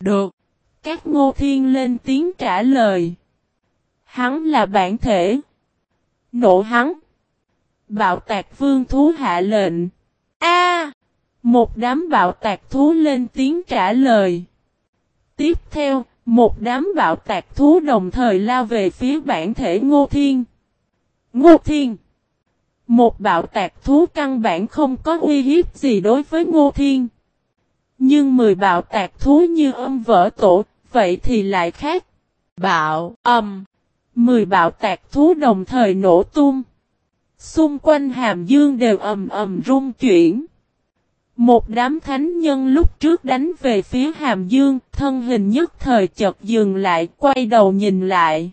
Được. Các Ngô Thiên lên tiếng trả lời. Hắn là bản thể. Nộ hắn. Bạo tạc vương thú hạ lệnh. A Một đám bạo tạc thú lên tiếng trả lời. Tiếp theo, một đám bạo tạc thú đồng thời lao về phía bản thể Ngô Thiên. Ngô Thiên Một bạo tạc thú căn bản không có uy hiếp gì đối với Ngô Thiên. Nhưng mười bạo tạc thú như âm vỡ tổ, vậy thì lại khác. Bạo, âm. Mười bạo tạc thú đồng thời nổ tung. Xung quanh hàm dương đều ầm ầm rung chuyển. Một đám thánh nhân lúc trước đánh về phía hàm dương, thân hình nhất thời chợt dừng lại, quay đầu nhìn lại.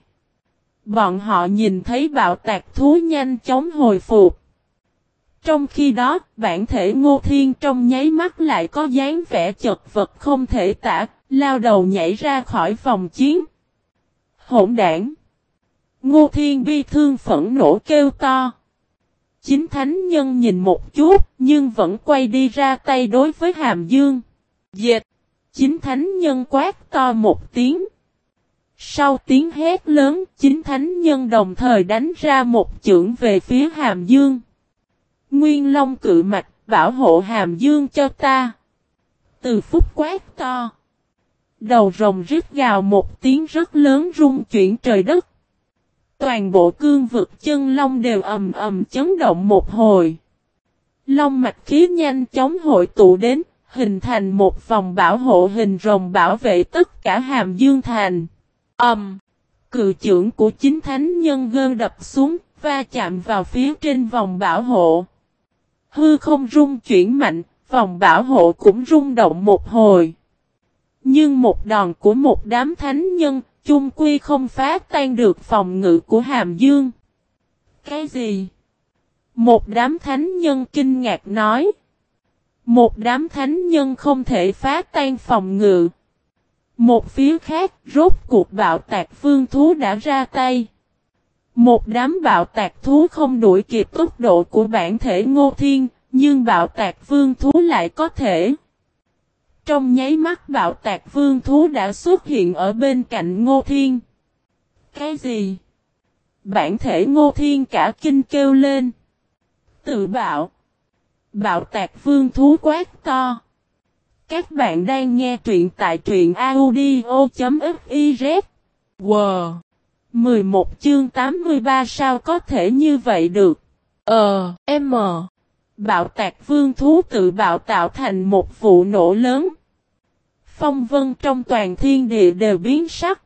Bọn họ nhìn thấy bạo tạc thú nhanh chóng hồi phục. Trong khi đó, bản thể ngô thiên trong nháy mắt lại có dáng vẻ chật vật không thể tả, lao đầu nhảy ra khỏi vòng chiến. Hỗn đảng! Ngô thiên bi thương phẫn nổ kêu to. Chính thánh nhân nhìn một chút, nhưng vẫn quay đi ra tay đối với hàm dương. Dệt! Chính thánh nhân quát to một tiếng. Sau tiếng hét lớn, chính thánh nhân đồng thời đánh ra một chưởng về phía hàm dương. Nguyên Long cự mạch, bảo hộ hàm dương cho ta. Từ phút quát to. Đầu rồng rít gào một tiếng rất lớn rung chuyển trời đất. Toàn bộ cương vực chân long đều ầm ầm chấn động một hồi. Long mạch khí nhanh chóng hội tụ đến, hình thành một vòng bảo hộ hình rồng bảo vệ tất cả hàm dương thành. Ầm! cự trưởng của chính thánh nhân gơ đập xuống, va chạm vào phía trên vòng bảo hộ. Hư không rung chuyển mạnh, vòng bảo hộ cũng rung động một hồi. Nhưng một đòn của một đám thánh nhân, chung quy không phá tan được phòng ngự của Hàm Dương. Cái gì? Một đám thánh nhân kinh ngạc nói. Một đám thánh nhân không thể phá tan phòng ngự. Một phía khác, rốt cuộc bạo tạc phương thú đã ra tay. Một đám bạo tạc thú không đuổi kịp tốc độ của bản thể ngô thiên, nhưng bạo tạc vương thú lại có thể. Trong nháy mắt bạo tạc vương thú đã xuất hiện ở bên cạnh ngô thiên. Cái gì? Bản thể ngô thiên cả kinh kêu lên. Tự bạo. Bạo tạc vương thú quát to. Các bạn đang nghe truyện tại truyện audio.fiz. Wow! 11 chương 83 sao có thể như vậy được? Ờ, M. Bạo tạc vương thú tự bạo tạo thành một vụ nổ lớn. Phong vân trong toàn thiên địa đều biến sắc.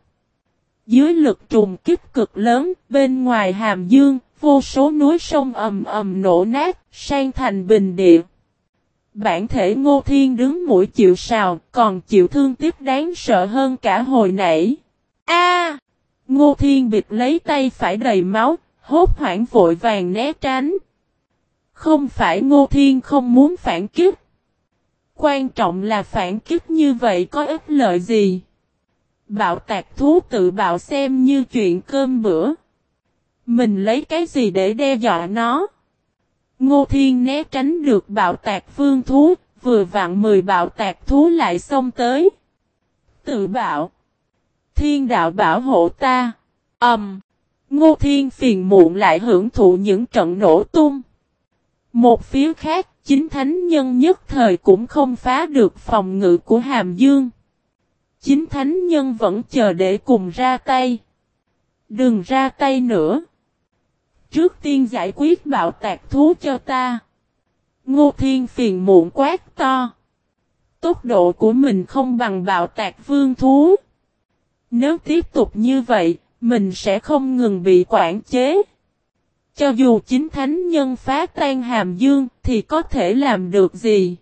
Dưới lực trùng kích cực lớn, bên ngoài hàm dương, vô số núi sông ầm ầm nổ nát, sang thành bình địa. Bản thể ngô thiên đứng mũi chịu sào, còn chịu thương tiếc đáng sợ hơn cả hồi nãy. A! ngô thiên bịt lấy tay phải đầy máu, hốt hoảng vội vàng né tránh. Không phải ngô thiên không muốn phản kích. Quan trọng là phản kích như vậy có ích lợi gì? Bạo tạc thú tự bạo xem như chuyện cơm bữa. Mình lấy cái gì để đe dọa nó? Ngô Thiên né tránh được bạo tạc Phương thú, vừa vặn 10 bạo tạc thú lại xông tới. Tự bạo. Thiên đạo bảo hộ ta. ầm Um, Ngô Thiên phiền muộn lại hưởng thụ những trận nổ tung. Một phía khác, chính thánh nhân nhất thời cũng không phá được phòng ngự của Hàm Dương. Chính thánh nhân vẫn chờ để cùng ra tay. Đừng ra tay nữa. Trước tiên giải quyết bạo tạc thú cho ta. Ngô Thiên phiền muộn quát to. Tốc độ của mình không bằng bạo tạc vương thú. Nếu tiếp tục như vậy, mình sẽ không ngừng bị quản chế. Cho dù chính thánh nhân phá tan hàm dương thì có thể làm được gì?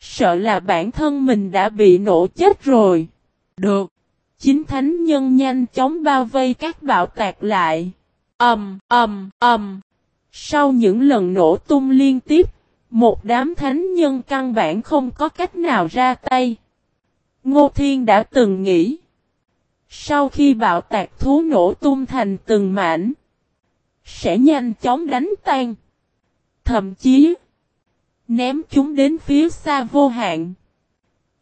Sợ là bản thân mình đã bị nổ chết rồi. Được. Chính thánh nhân nhanh chóng bao vây các bạo tạc lại. Ầm, ầm, ầm. Sau những lần nổ tung liên tiếp, một đám thánh nhân căn bản không có cách nào ra tay. Ngô Thiên đã từng nghĩ. Sau khi bạo tạc thú nổ tung thành từng mảnh, sẽ nhanh chóng đánh tan. Thậm chí, ném chúng đến phía xa vô hạn.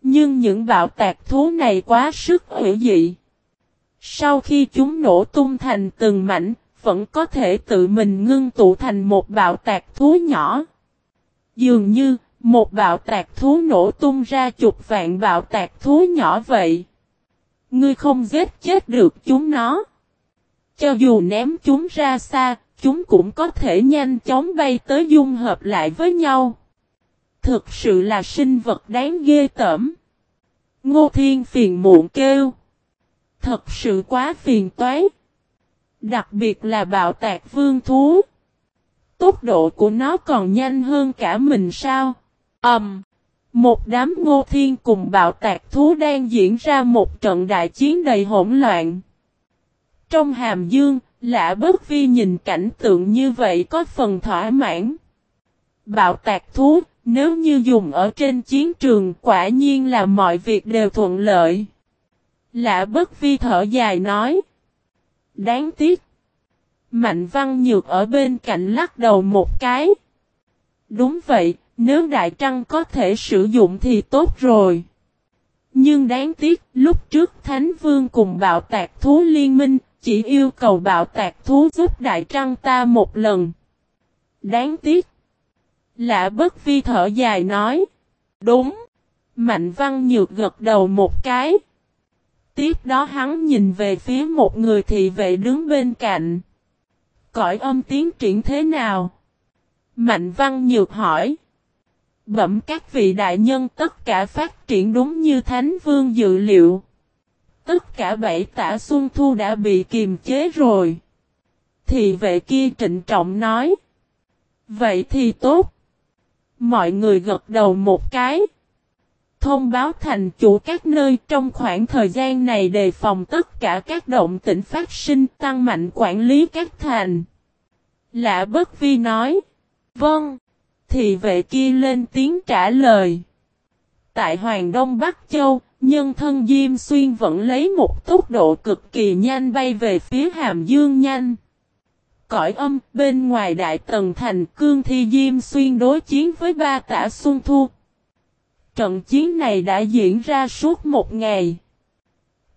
Nhưng những bạo tạc thú này quá sức hữu dị. Sau khi chúng nổ tung thành từng mảnh, vẫn có thể tự mình ngưng tụ thành một bạo tạc thú nhỏ. Dường như, một bạo tạc thú nổ tung ra chục vạn bạo tạc thú nhỏ vậy. Ngươi không giết chết được chúng nó. Cho dù ném chúng ra xa, chúng cũng có thể nhanh chóng bay tới dung hợp lại với nhau. Thực sự là sinh vật đáng ghê tởm. Ngô Thiên phiền muộn kêu. Thật sự quá phiền toái. Đặc biệt là bạo tạc vương thú. Tốc độ của nó còn nhanh hơn cả mình sao? Ẩm. Um, một đám ngô thiên cùng bạo tạc thú đang diễn ra một trận đại chiến đầy hỗn loạn. Trong hàm dương, lạ bất vi nhìn cảnh tượng như vậy có phần thỏa mãn. Bạo tạc thú, nếu như dùng ở trên chiến trường quả nhiên là mọi việc đều thuận lợi. Lạ bất vi thở dài nói. Đáng tiếc. Mạnh văn nhược ở bên cạnh lắc đầu một cái. Đúng vậy, nếu Đại Trăng có thể sử dụng thì tốt rồi. Nhưng đáng tiếc, lúc trước Thánh Vương cùng bạo tạc thú liên minh, chỉ yêu cầu bạo tạc thú giúp Đại Trăng ta một lần. Đáng tiếc. Lạ bất vi thở dài nói. Đúng. Mạnh văn nhược gật đầu một cái. Tiếp đó hắn nhìn về phía một người thị vệ đứng bên cạnh. Cõi âm tiến triển thế nào? Mạnh văn nhược hỏi. Bẩm các vị đại nhân tất cả phát triển đúng như Thánh Vương dự liệu. Tất cả bảy tả Xuân Thu đã bị kiềm chế rồi. thì vệ kia trịnh trọng nói. Vậy thì tốt. Mọi người gật đầu một cái. Thông báo thành chủ các nơi trong khoảng thời gian này đề phòng tất cả các động tĩnh phát sinh tăng mạnh quản lý các thành. Lạ bất vi nói. Vâng. Thì vệ kia lên tiếng trả lời. Tại Hoàng Đông Bắc Châu, nhân thân Diêm Xuyên vẫn lấy một tốc độ cực kỳ nhanh bay về phía Hàm Dương nhanh. Cõi âm bên ngoài Đại Tần Thành Cương Thi Diêm Xuyên đối chiến với ba tả Xuân Thu. Trận chiến này đã diễn ra suốt một ngày.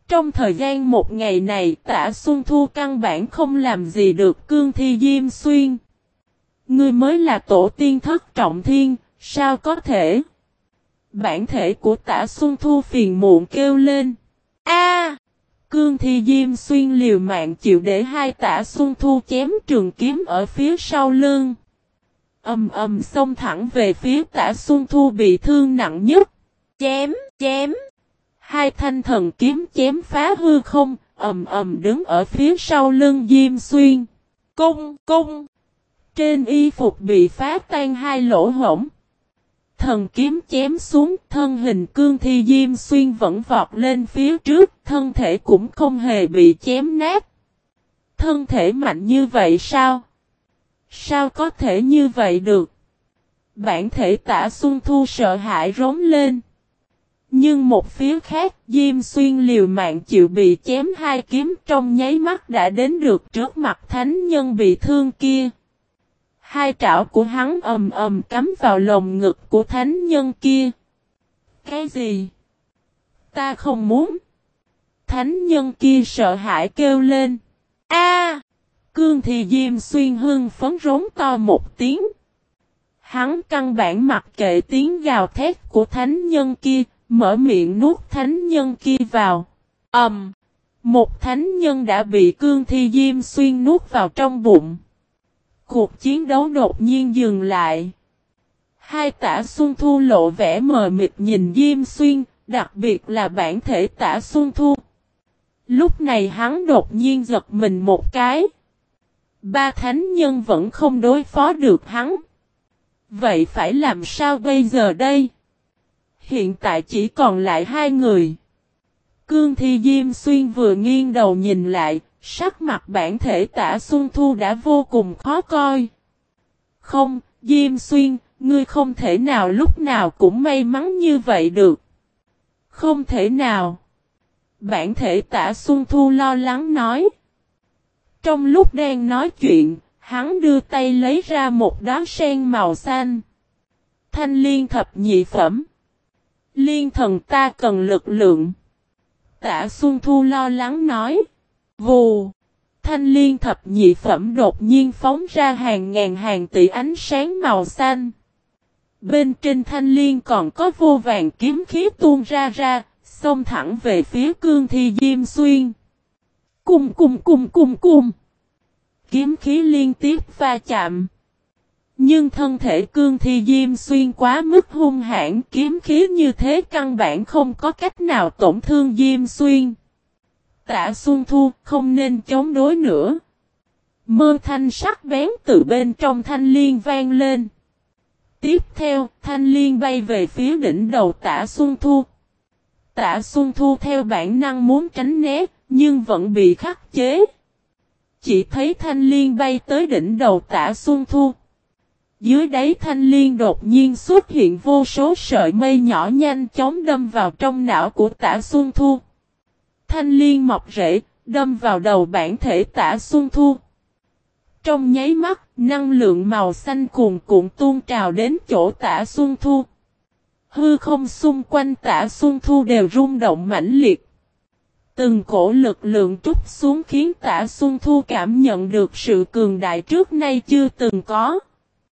Trong thời gian một ngày này tả Xuân Thu căn bản không làm gì được Cương Thi Diêm Xuyên. Ngươi mới là tổ tiên thất trọng thiên, sao có thể? Bản thể của tả Xuân Thu phiền muộn kêu lên. A! cương Thi Diêm Xuyên liều mạng chịu để hai tả Xuân Thu chém trường kiếm ở phía sau lưng. Âm âm xông thẳng về phía tả Xuân Thu bị thương nặng nhất. Chém, chém. Hai thanh thần kiếm chém phá hư không, ầm ầm đứng ở phía sau lưng Diêm Xuyên. Cung, cung. Trên y phục bị phá tan hai lỗ hổng. Thần kiếm chém xuống, thân hình cương thi diêm xuyên vẫn vọt lên phía trước, thân thể cũng không hề bị chém nát. Thân thể mạnh như vậy sao? Sao có thể như vậy được? Bản thể tả Xuân Thu sợ hãi rống lên. Nhưng một phía khác, Diêm Xuyên liều mạng chịu bị chém hai kiếm trong nháy mắt đã đến được trước mặt thánh nhân bị thương kia. Hai trảo của hắn ầm ầm cắm vào lồng ngực của thánh nhân kia. Cái gì? Ta không muốn. Thánh nhân kia sợ hãi kêu lên. A! cương thì diêm xuyên hương phấn rống to một tiếng. Hắn căn bản mặc kệ tiếng gào thét của thánh nhân kia, mở miệng nuốt thánh nhân kia vào. Ầm! Um, một thánh nhân đã bị cương thi diêm xuyên nuốt vào trong bụng. Cuộc chiến đấu đột nhiên dừng lại. Hai tả Xuân Thu lộ vẻ mờ mịt nhìn Diêm Xuyên, đặc biệt là bản thể tả Xuân Thu. Lúc này hắn đột nhiên giật mình một cái. Ba thánh nhân vẫn không đối phó được hắn. Vậy phải làm sao bây giờ đây? Hiện tại chỉ còn lại hai người. Cương Thi Diêm Xuyên vừa nghiêng đầu nhìn lại, Sắc mặt bản thể tả Xuân Thu đã vô cùng khó coi. Không, Diêm Xuyên, ngươi không thể nào lúc nào cũng may mắn như vậy được. Không thể nào. Bản thể tả Xuân Thu lo lắng nói. Trong lúc đang nói chuyện, hắn đưa tay lấy ra một đá sen màu xanh. Thanh liên thập nhị phẩm. Liên thần ta cần lực lượng. Tả Xuân Thu lo lắng nói. Vù! Thanh liên thập nhị phẩm đột nhiên phóng ra hàng ngàn hàng tỷ ánh sáng màu xanh. Bên trên thanh liên còn có vô vàng kiếm khí tuôn ra ra, xông thẳng về phía cương thi diêm xuyên. Cùng cùng cùng cùng cùng. Kiếm khí liên tiếp va chạm. Nhưng thân thể cương thi diêm xuyên quá mức hung hãn kiếm khí như thế căn bản không có cách nào tổn thương diêm xuyên. Tạ Xuân Thu không nên chống đối nữa. Mơ thanh sắc bén từ bên trong thanh liên vang lên. Tiếp theo, thanh liên bay về phía đỉnh đầu tả Xuân Thu. Tạ Xuân Thu theo bản năng muốn tránh né, nhưng vẫn bị khắc chế. chỉ thấy thanh liên bay tới đỉnh đầu tả Xuân Thu. Dưới đáy thanh liên đột nhiên xuất hiện vô số sợi mây nhỏ nhanh chóng đâm vào trong não của tả Xuân Thu. Thanh liên mọc rễ, đâm vào đầu bản thể tả Xuân Thu. Trong nháy mắt, năng lượng màu xanh cuồn cuộn tuôn trào đến chỗ tả Xuân Thu. Hư không xung quanh tả Xuân Thu đều rung động mãnh liệt. Từng cổ lực lượng trút xuống khiến tả Xuân Thu cảm nhận được sự cường đại trước nay chưa từng có.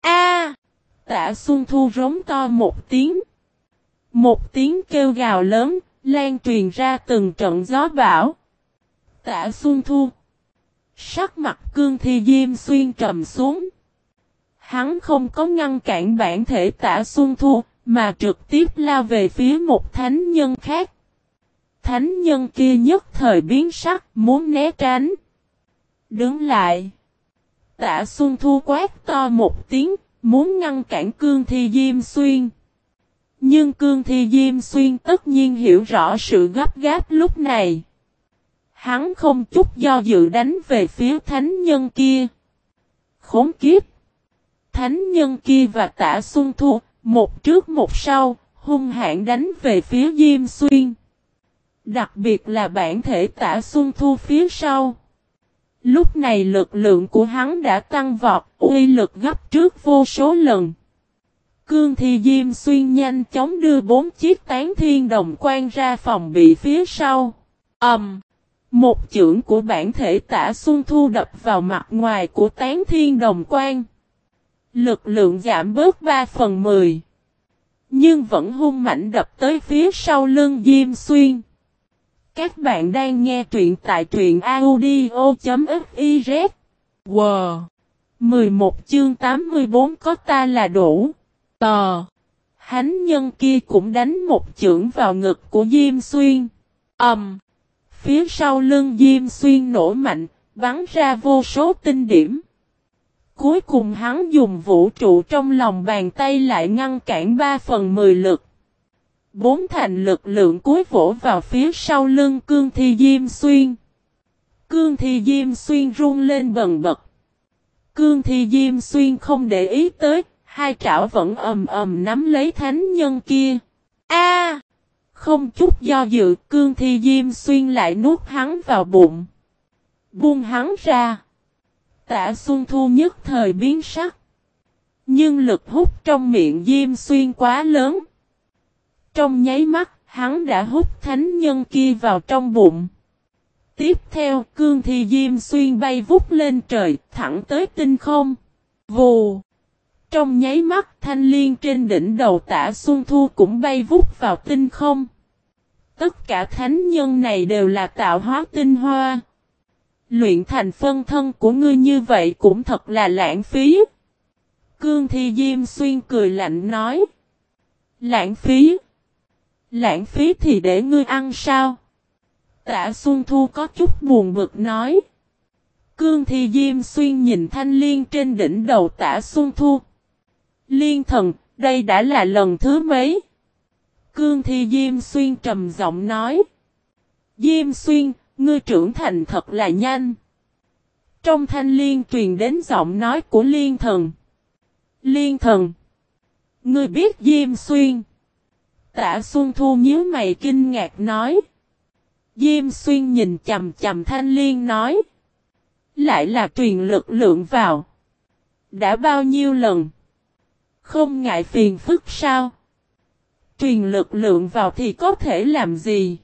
A! tả Xuân Thu rống to một tiếng. Một tiếng kêu gào lớn, lan truyền ra từng trận gió bão. Tả Xuân Thu. Sắc mặt cương thi diêm xuyên trầm xuống. Hắn không có ngăn cản bản thể tả Xuân Thu, mà trực tiếp lao về phía một thánh nhân khác. Thánh nhân kia nhất thời biến sắc, muốn né tránh. Đứng lại. Tạ Xuân Thu quát to một tiếng, muốn ngăn cản cương thi Diêm Xuyên. Nhưng cương thi Diêm Xuyên tất nhiên hiểu rõ sự gấp gáp lúc này. Hắn không chút do dự đánh về phía thánh nhân kia. Khốn kiếp! Thánh nhân kia và tả Xuân Thu, một trước một sau, hung hãn đánh về phía Diêm Xuyên. Đặc biệt là bản thể tả Xuân Thu phía sau. Lúc này lực lượng của hắn đã tăng vọt, uy lực gấp trước vô số lần. Cương Thi Diêm Xuyên nhanh chóng đưa bốn chiếc tán thiên đồng quan ra phòng bị phía sau. Ẩm! Um, một chưởng của bản thể tả Xuân Thu đập vào mặt ngoài của tán thiên đồng quan. Lực lượng giảm bớt 3 phần 10. Nhưng vẫn hung mạnh đập tới phía sau lưng Diêm Xuyên. Các bạn đang nghe truyện tại truyện audio.fif. Wow! 11 chương 84 có ta là đủ. Tò! Hánh nhân kia cũng đánh một chưởng vào ngực của Diêm Xuyên. Ẩm! Um, phía sau lưng Diêm Xuyên nổ mạnh, bắn ra vô số tinh điểm. Cuối cùng hắn dùng vũ trụ trong lòng bàn tay lại ngăn cản 3 phần 10 lực. Bốn thành lực lượng cuối vỗ vào phía sau lưng cương thi diêm xuyên. Cương thi diêm xuyên run lên bần bật. Cương thi diêm xuyên không để ý tới, hai trảo vẫn ầm ầm nắm lấy thánh nhân kia. A! không chút do dự, cương thi diêm xuyên lại nuốt hắn vào bụng. Buông hắn ra. Tạ Xuân Thu nhất thời biến sắc. Nhưng lực hút trong miệng diêm xuyên quá lớn. Trong nháy mắt, hắn đã hút thánh nhân kia vào trong bụng. Tiếp theo, cương thi diêm xuyên bay vút lên trời, thẳng tới tinh không. Vù! Trong nháy mắt, thanh liên trên đỉnh đầu tả Xuân Thu cũng bay vút vào tinh không. Tất cả thánh nhân này đều là tạo hóa tinh hoa. Luyện thành phân thân của ngươi như vậy cũng thật là lãng phí. Cương Thi Diêm Xuyên cười lạnh nói. Lãng phí. Lãng phí thì để ngươi ăn sao? Tạ Xuân Thu có chút buồn bực nói. Cương Thi Diêm Xuyên nhìn thanh liên trên đỉnh đầu Tạ Xuân Thu. Liên thần, đây đã là lần thứ mấy? Cương Thi Diêm Xuyên trầm giọng nói. Diêm Xuyên, ngươi trưởng thành thật là nhanh. Trong thanh liên truyền đến giọng nói của liên thần. Liên thần. Ngươi biết Diêm Xuyên. Tạ Xuân Thu nhíu mày kinh ngạc nói. Diêm Xuyên nhìn chầm chầm thanh liên nói. Lại là truyền lực lượng vào. Đã bao nhiêu lần? Không ngại phiền phức sao? Truyền lực lượng vào thì có thể làm gì?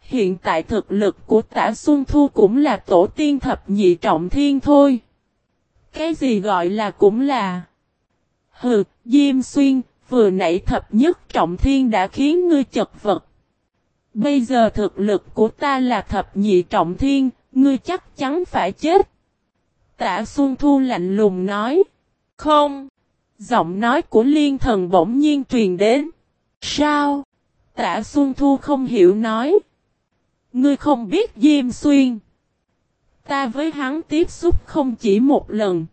Hiện tại thực lực của tả Xuân Thu cũng là tổ tiên thập nhị trọng thiên thôi. Cái gì gọi là cũng là. Hừ, Diêm Xuyên, vừa nãy thập nhất trọng thiên đã khiến ngươi chật vật. Bây giờ thực lực của ta là thập nhị trọng thiên, ngươi chắc chắn phải chết. Tả Xuân Thu lạnh lùng nói. Không. Giọng nói của liên thần bỗng nhiên truyền đến. Sao? Tả Xuân Thu không hiểu nói. Ngươi không biết Diêm Xuyên. Ta với hắn tiếp xúc không chỉ một lần.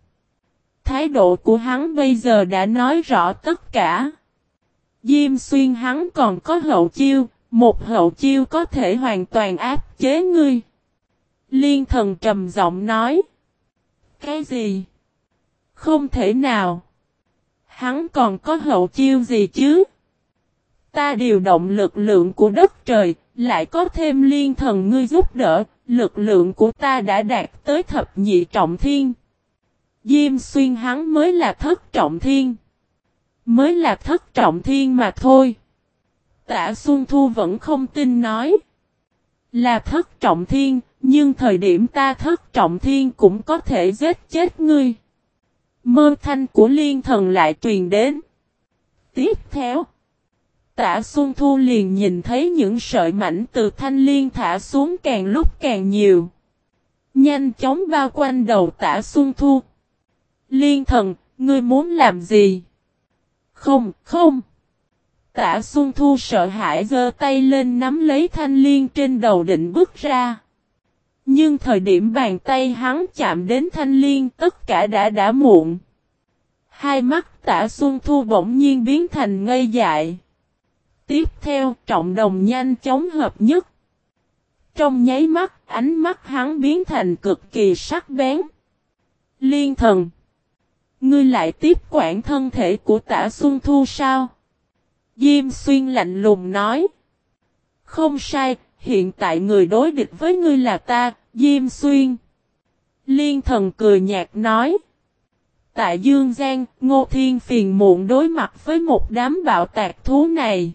Thái độ của hắn bây giờ đã nói rõ tất cả. Diêm Xuyên hắn còn có hậu chiêu, một hậu chiêu có thể hoàn toàn áp chế ngươi. Liên thần trầm giọng nói. Cái gì? Không thể nào. Hắn còn có hậu chiêu gì chứ? Ta điều động lực lượng của đất trời, lại có thêm liên thần ngươi giúp đỡ, lực lượng của ta đã đạt tới thập nhị trọng thiên. Diêm xuyên hắn mới là thất trọng thiên. Mới là thất trọng thiên mà thôi. Tạ Xuân Thu vẫn không tin nói. Là thất trọng thiên, nhưng thời điểm ta thất trọng thiên cũng có thể giết chết ngươi. Mơ thanh của liên thần lại truyền đến. Tiếp theo. Tạ Xuân Thu liền nhìn thấy những sợi mảnh từ thanh liên thả xuống càng lúc càng nhiều. Nhanh chóng bao quanh đầu Tạ Xuân Thu. Liên thần, ngươi muốn làm gì? Không, không. Tạ Xuân Thu sợ hãi giơ tay lên nắm lấy thanh liên trên đầu định bước ra. Nhưng thời điểm bàn tay hắn chạm đến thanh liên tất cả đã đã muộn. Hai mắt tạ Xuân Thu bỗng nhiên biến thành ngây dại. Tiếp theo trọng đồng nhanh chóng hợp nhất. Trong nháy mắt ánh mắt hắn biến thành cực kỳ sắc bén. Liên thần. Ngươi lại tiếp quản thân thể của tả Xuân Thu sao? Diêm xuyên lạnh lùng nói. Không sai, hiện tại người đối địch với ngươi là ta, Diêm xuyên. Liên thần cười nhạt nói. Tại Dương Giang, Ngô Thiên phiền muộn đối mặt với một đám bạo tạc thú này.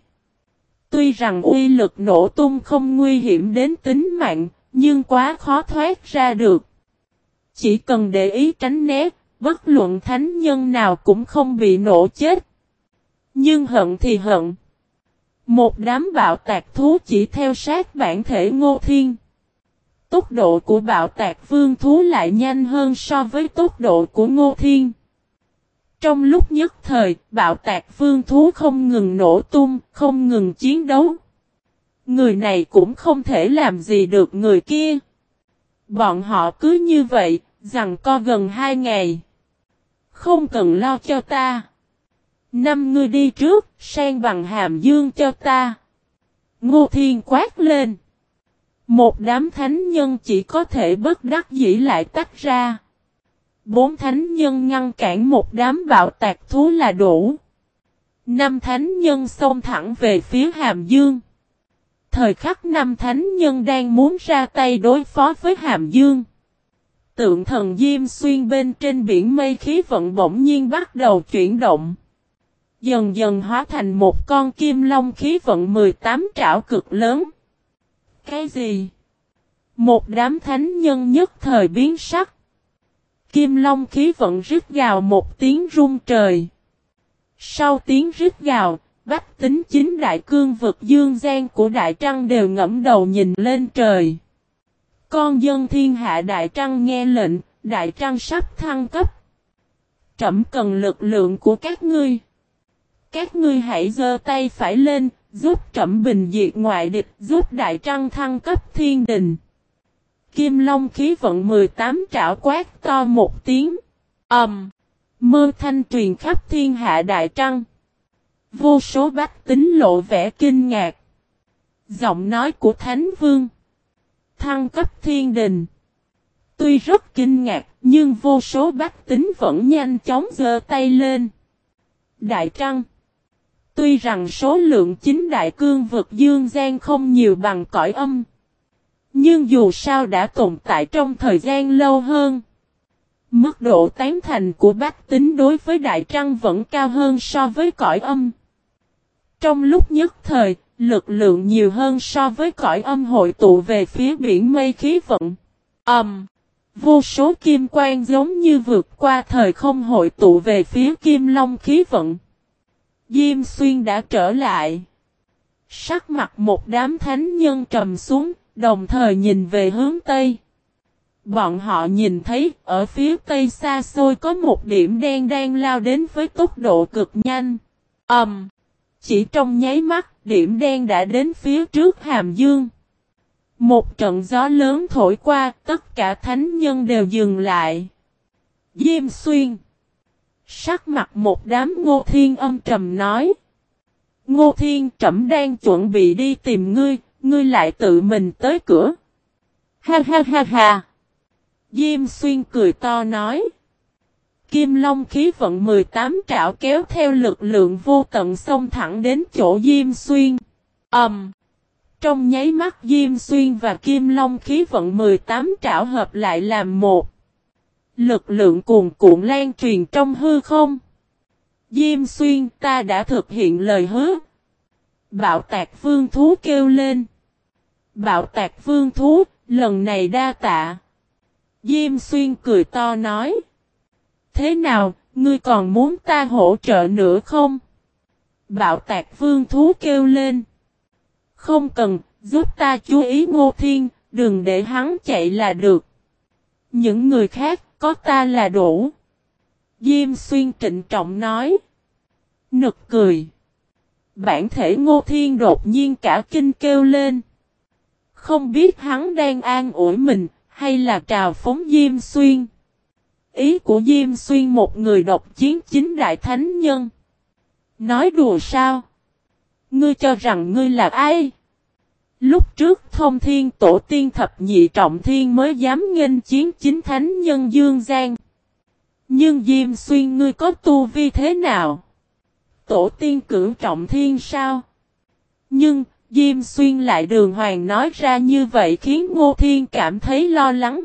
Tuy rằng uy lực nổ tung không nguy hiểm đến tính mạng, nhưng quá khó thoát ra được. Chỉ cần để ý tránh né, bất luận thánh nhân nào cũng không bị nổ chết. Nhưng hận thì hận. Một đám bạo tạc thú chỉ theo sát bản thể ngô thiên. Tốc độ của bạo tạc vương thú lại nhanh hơn so với tốc độ của ngô thiên. Trong lúc nhất thời, bạo tạc vương thú không ngừng nổ tung, không ngừng chiến đấu. Người này cũng không thể làm gì được người kia. Bọn họ cứ như vậy, rằng co gần hai ngày. Không cần lo cho ta. Năm ngươi đi trước, sang bằng hàm dương cho ta. Ngô Thiên quát lên. Một đám thánh nhân chỉ có thể bất đắc dĩ lại tách ra. Bốn thánh nhân ngăn cản một đám bạo tạc thú là đủ. Năm thánh nhân xông thẳng về phía Hàm Dương. Thời khắc năm thánh nhân đang muốn ra tay đối phó với Hàm Dương. Tượng thần Diêm xuyên bên trên biển mây khí vận bỗng nhiên bắt đầu chuyển động. Dần dần hóa thành một con kim long khí vận 18 trảo cực lớn. Cái gì? Một đám thánh nhân nhất thời biến sắc. Kim long khí vận rít gào một tiếng rung trời. Sau tiếng rít gào, bách tính chính đại cương vực dương gian của đại trăng đều ngẫm đầu nhìn lên trời. Con dân thiên hạ đại trăng nghe lệnh, đại trăng sắp thăng cấp. Trẩm cần lực lượng của các ngươi. Các ngươi hãy giơ tay phải lên, giúp trẩm bình diệt ngoại địch, giúp đại trăng thăng cấp thiên đình. Kim Long khí vận 18 trảo quát to một tiếng. Ầm. Um, mơ thanh truyền khắp thiên hạ đại trăng. Vô số bách tính lộ vẻ kinh ngạc. Giọng nói của Thánh Vương. Thăng cấp thiên đình. Tuy rất kinh ngạc, nhưng vô số bách tính vẫn nhanh chóng giơ tay lên. Đại Trăng Tuy rằng số lượng chính đại cương vực dương gian không nhiều bằng cõi âm. Nhưng dù sao đã tồn tại trong thời gian lâu hơn. Mức độ tán thành của bác tính đối với Đại Trăng vẫn cao hơn so với cõi âm. Trong lúc nhất thời, lực lượng nhiều hơn so với cõi âm hội tụ về phía biển mây khí vận. Âm. Um, vô số kim quang giống như vượt qua thời không hội tụ về phía kim long khí vận. Diêm xuyên đã trở lại. Sắc mặt một đám thánh nhân trầm xuống, đồng thời nhìn về hướng Tây. Bọn họ nhìn thấy ở phía Tây xa xôi có một điểm đen đang lao đến với tốc độ cực nhanh. Ẩm! Um, chỉ trong nháy mắt, điểm đen đã đến phía trước Hàm Dương. Một trận gió lớn thổi qua, tất cả thánh nhân đều dừng lại. Diêm xuyên! Sắc mặt một đám ngô thiên âm trầm nói. Ngô thiên trầm đang chuẩn bị đi tìm ngươi, ngươi lại tự mình tới cửa. Ha ha ha ha. Diêm xuyên cười to nói. Kim Long khí vận 18 trảo kéo theo lực lượng vô tận xông thẳng đến chỗ Diêm Xuyên. Ầm. Um, trong nháy mắt Diêm Xuyên và Kim Long khí vận 18 trảo hợp lại làm một. Lực lượng cuồn cuộn lan truyền trong hư không. Diêm Xuyên ta đã thực hiện lời hứa. Bạo tạc vương thú kêu lên. Bạo tạc vương thú, lần này đa tạ. Diêm Xuyên cười to nói. Thế nào, ngươi còn muốn ta hỗ trợ nữa không? Bạo tạc vương thú kêu lên. Không cần, giúp ta chú ý ngô thiên, đừng để hắn chạy là được. Những người khác, có ta là đủ. Diêm xuyên trịnh trọng nói. Nực cười. Bản thể ngô thiên đột nhiên cả kinh kêu lên. Không biết hắn đang an ủi mình, hay là trào phóng Diêm Xuyên. Ý của Diêm Xuyên một người độc chiến chính đại thánh nhân. Nói đùa sao? Ngươi cho rằng ngươi là ai? Lúc trước thông thiên tổ tiên thập nhị trọng thiên mới dám nghênh chiến chính thánh nhân Dương Giang. Nhưng Diêm Xuyên ngươi có tu vi thế nào? Tổ tiên cử trọng thiên sao? Nhưng, Diêm Xuyên lại đường hoàng nói ra như vậy khiến Ngô Thiên cảm thấy lo lắng.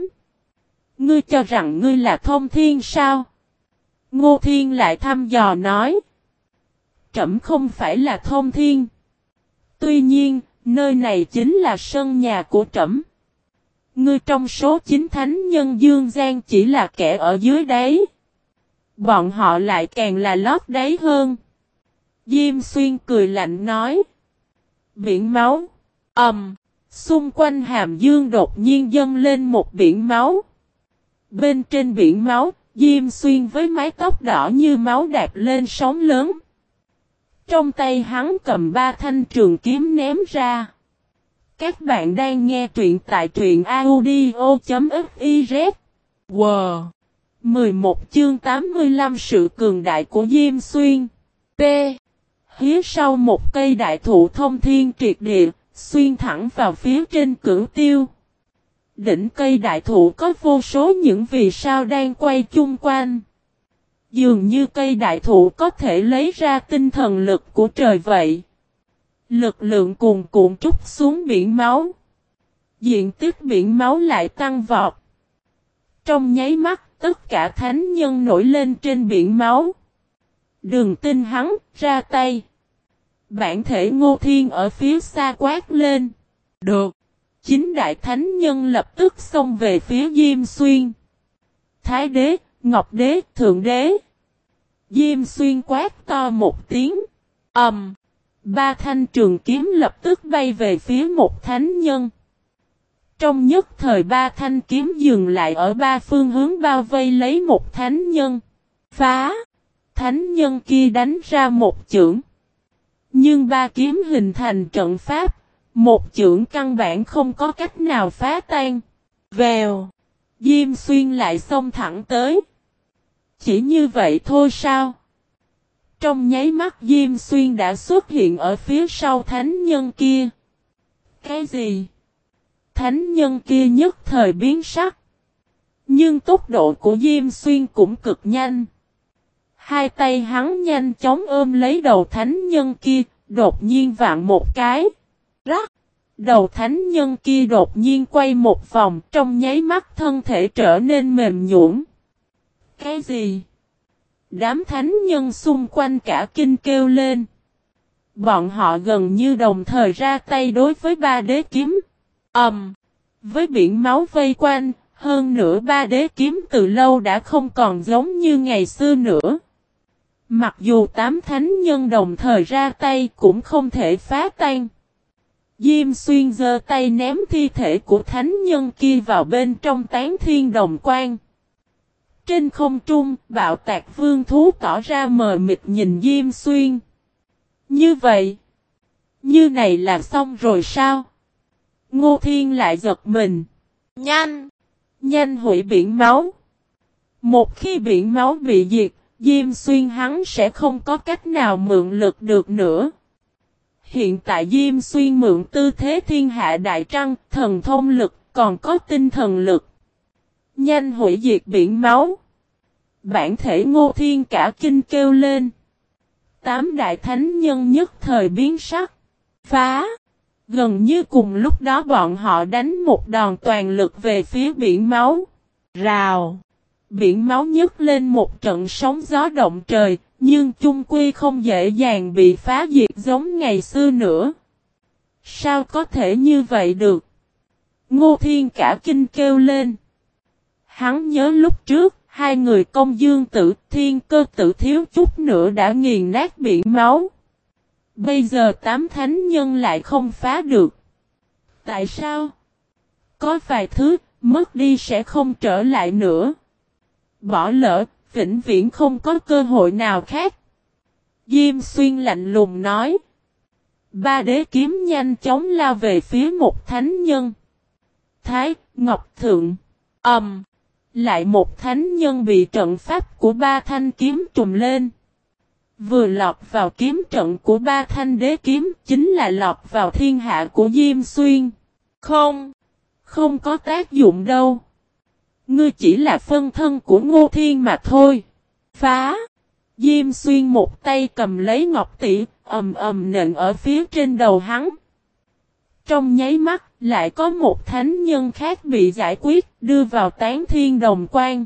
Ngươi cho rằng ngươi là thông thiên sao? Ngô Thiên lại thăm dò nói. Trẩm không phải là thông thiên. Tuy nhiên, nơi này chính là sân nhà của trẫm. Ngươi trong số chính thánh nhân Dương Giang chỉ là kẻ ở dưới đáy. Bọn họ lại càng là lót đáy hơn. Diêm xuyên cười lạnh nói. Biển máu. Ẩm. Um, xung quanh hàm dương đột nhiên dâng lên một biển máu. Bên trên biển máu, Diêm Xuyên với mái tóc đỏ như máu đạp lên sóng lớn. Trong tay hắn cầm ba thanh trường kiếm ném ra. Các bạn đang nghe truyện tại truyện audio.fiz. Wow! 11 chương 85 sự cường đại của Diêm Xuyên. P. Phía sau một cây đại thụ thông thiên triệt địa, xuyên thẳng vào phía trên cửu tiêu. Đỉnh cây đại thụ có vô số những vì sao đang quay chung quanh. Dường như cây đại thụ có thể lấy ra tinh thần lực của trời vậy. Lực lượng cuồn cuộn trút xuống biển máu. Diện tích biển máu lại tăng vọt. Trong nháy mắt, tất cả thánh nhân nổi lên trên biển máu. Đừng tin hắn, ra tay. Bản thể ngô thiên ở phía xa quát lên. Được. Chính đại thánh nhân lập tức xông về phía Diêm Xuyên. Thái đế, Ngọc đế, Thượng đế. Diêm Xuyên quát to một tiếng. Ẩm. Um, ba thanh trường kiếm lập tức bay về phía một thánh nhân. Trong nhất thời ba thanh kiếm dừng lại ở ba phương hướng bao vây lấy một thánh nhân. Phá! Thánh nhân kia đánh ra một chưởng. Nhưng ba kiếm hình thành trận pháp, một chưởng căn bản không có cách nào phá tan. Vèo! Diêm xuyên lại xông thẳng tới. Chỉ như vậy thôi sao? Trong nháy mắt Diêm Xuyên đã xuất hiện ở phía sau thánh nhân kia. Cái gì? Thánh nhân kia nhất thời biến sắc. Nhưng tốc độ của Diêm Xuyên cũng cực nhanh. Hai tay hắn nhanh chóng ôm lấy đầu thánh nhân kia, đột nhiên vạn một cái. Rắc! Đầu thánh nhân kia đột nhiên quay một vòng trong nháy mắt thân thể trở nên mềm nhũn. Cái gì? Đám thánh nhân xung quanh cả kinh kêu lên. Bọn họ gần như đồng thời ra tay đối với ba đế kiếm. Ẩm! Um, với biển máu vây quanh, hơn nữa ba đế kiếm từ lâu đã không còn giống như ngày xưa nữa. Mặc dù tám thánh nhân đồng thời ra tay cũng không thể phá tan. Diêm xuyên giơ tay ném thi thể của thánh nhân kia vào bên trong tán thiên đồng quan. Trên không trung, bạo tạc vương thú tỏ ra mờ mịt nhìn Diêm xuyên. Như vậy, như này là xong rồi sao? Ngô Thiên lại giật mình. Nhanh! Nhanh hủy biển máu. Một khi biển máu bị diệt, Diêm Xuyên hắn sẽ không có cách nào mượn lực được nữa. Hiện tại Diêm Xuyên mượn tư thế thiên hạ đại trăng, thần thông lực, còn có tinh thần lực. Nhanh hủy diệt biển máu. Bản thể ngô thiên cả kinh kêu lên. Tám đại thánh nhân nhất thời biến sắc. Phá. Gần như cùng lúc đó bọn họ đánh một đòn toàn lực về phía biển máu. Rào. Biển máu nhấc lên một trận sóng gió động trời, nhưng chung quy không dễ dàng bị phá diệt giống ngày xưa nữa. Sao có thể như vậy được? Ngô Thiên cả kinh kêu lên. Hắn nhớ lúc trước, hai người công dương tử thiên cơ tử thiếu chút nữa đã nghiền nát biển máu. Bây giờ tám thánh nhân lại không phá được. Tại sao? Có vài thứ, mất đi sẽ không trở lại nữa. Bỏ lỡ, vĩnh viễn không có cơ hội nào khác. Diêm xuyên lạnh lùng nói. Ba đế kiếm nhanh chóng lao về phía một thánh nhân. Thái, Ngọc Thượng, ầm. Um, lại một thánh nhân bị trận pháp của ba thanh kiếm trùm lên. Vừa lọt vào kiếm trận của ba thanh đế kiếm chính là lọt vào thiên hạ của Diêm Xuyên. Không, không có tác dụng đâu. Ngươi chỉ là phân thân của Ngô Thiên mà thôi. Phá! Diêm Xuyên một tay cầm lấy ngọc tỷ, ầm ầm nện ở phía trên đầu hắn. Trong nháy mắt, lại có một thánh nhân khác bị giải quyết, đưa vào tán thiên đồng quan.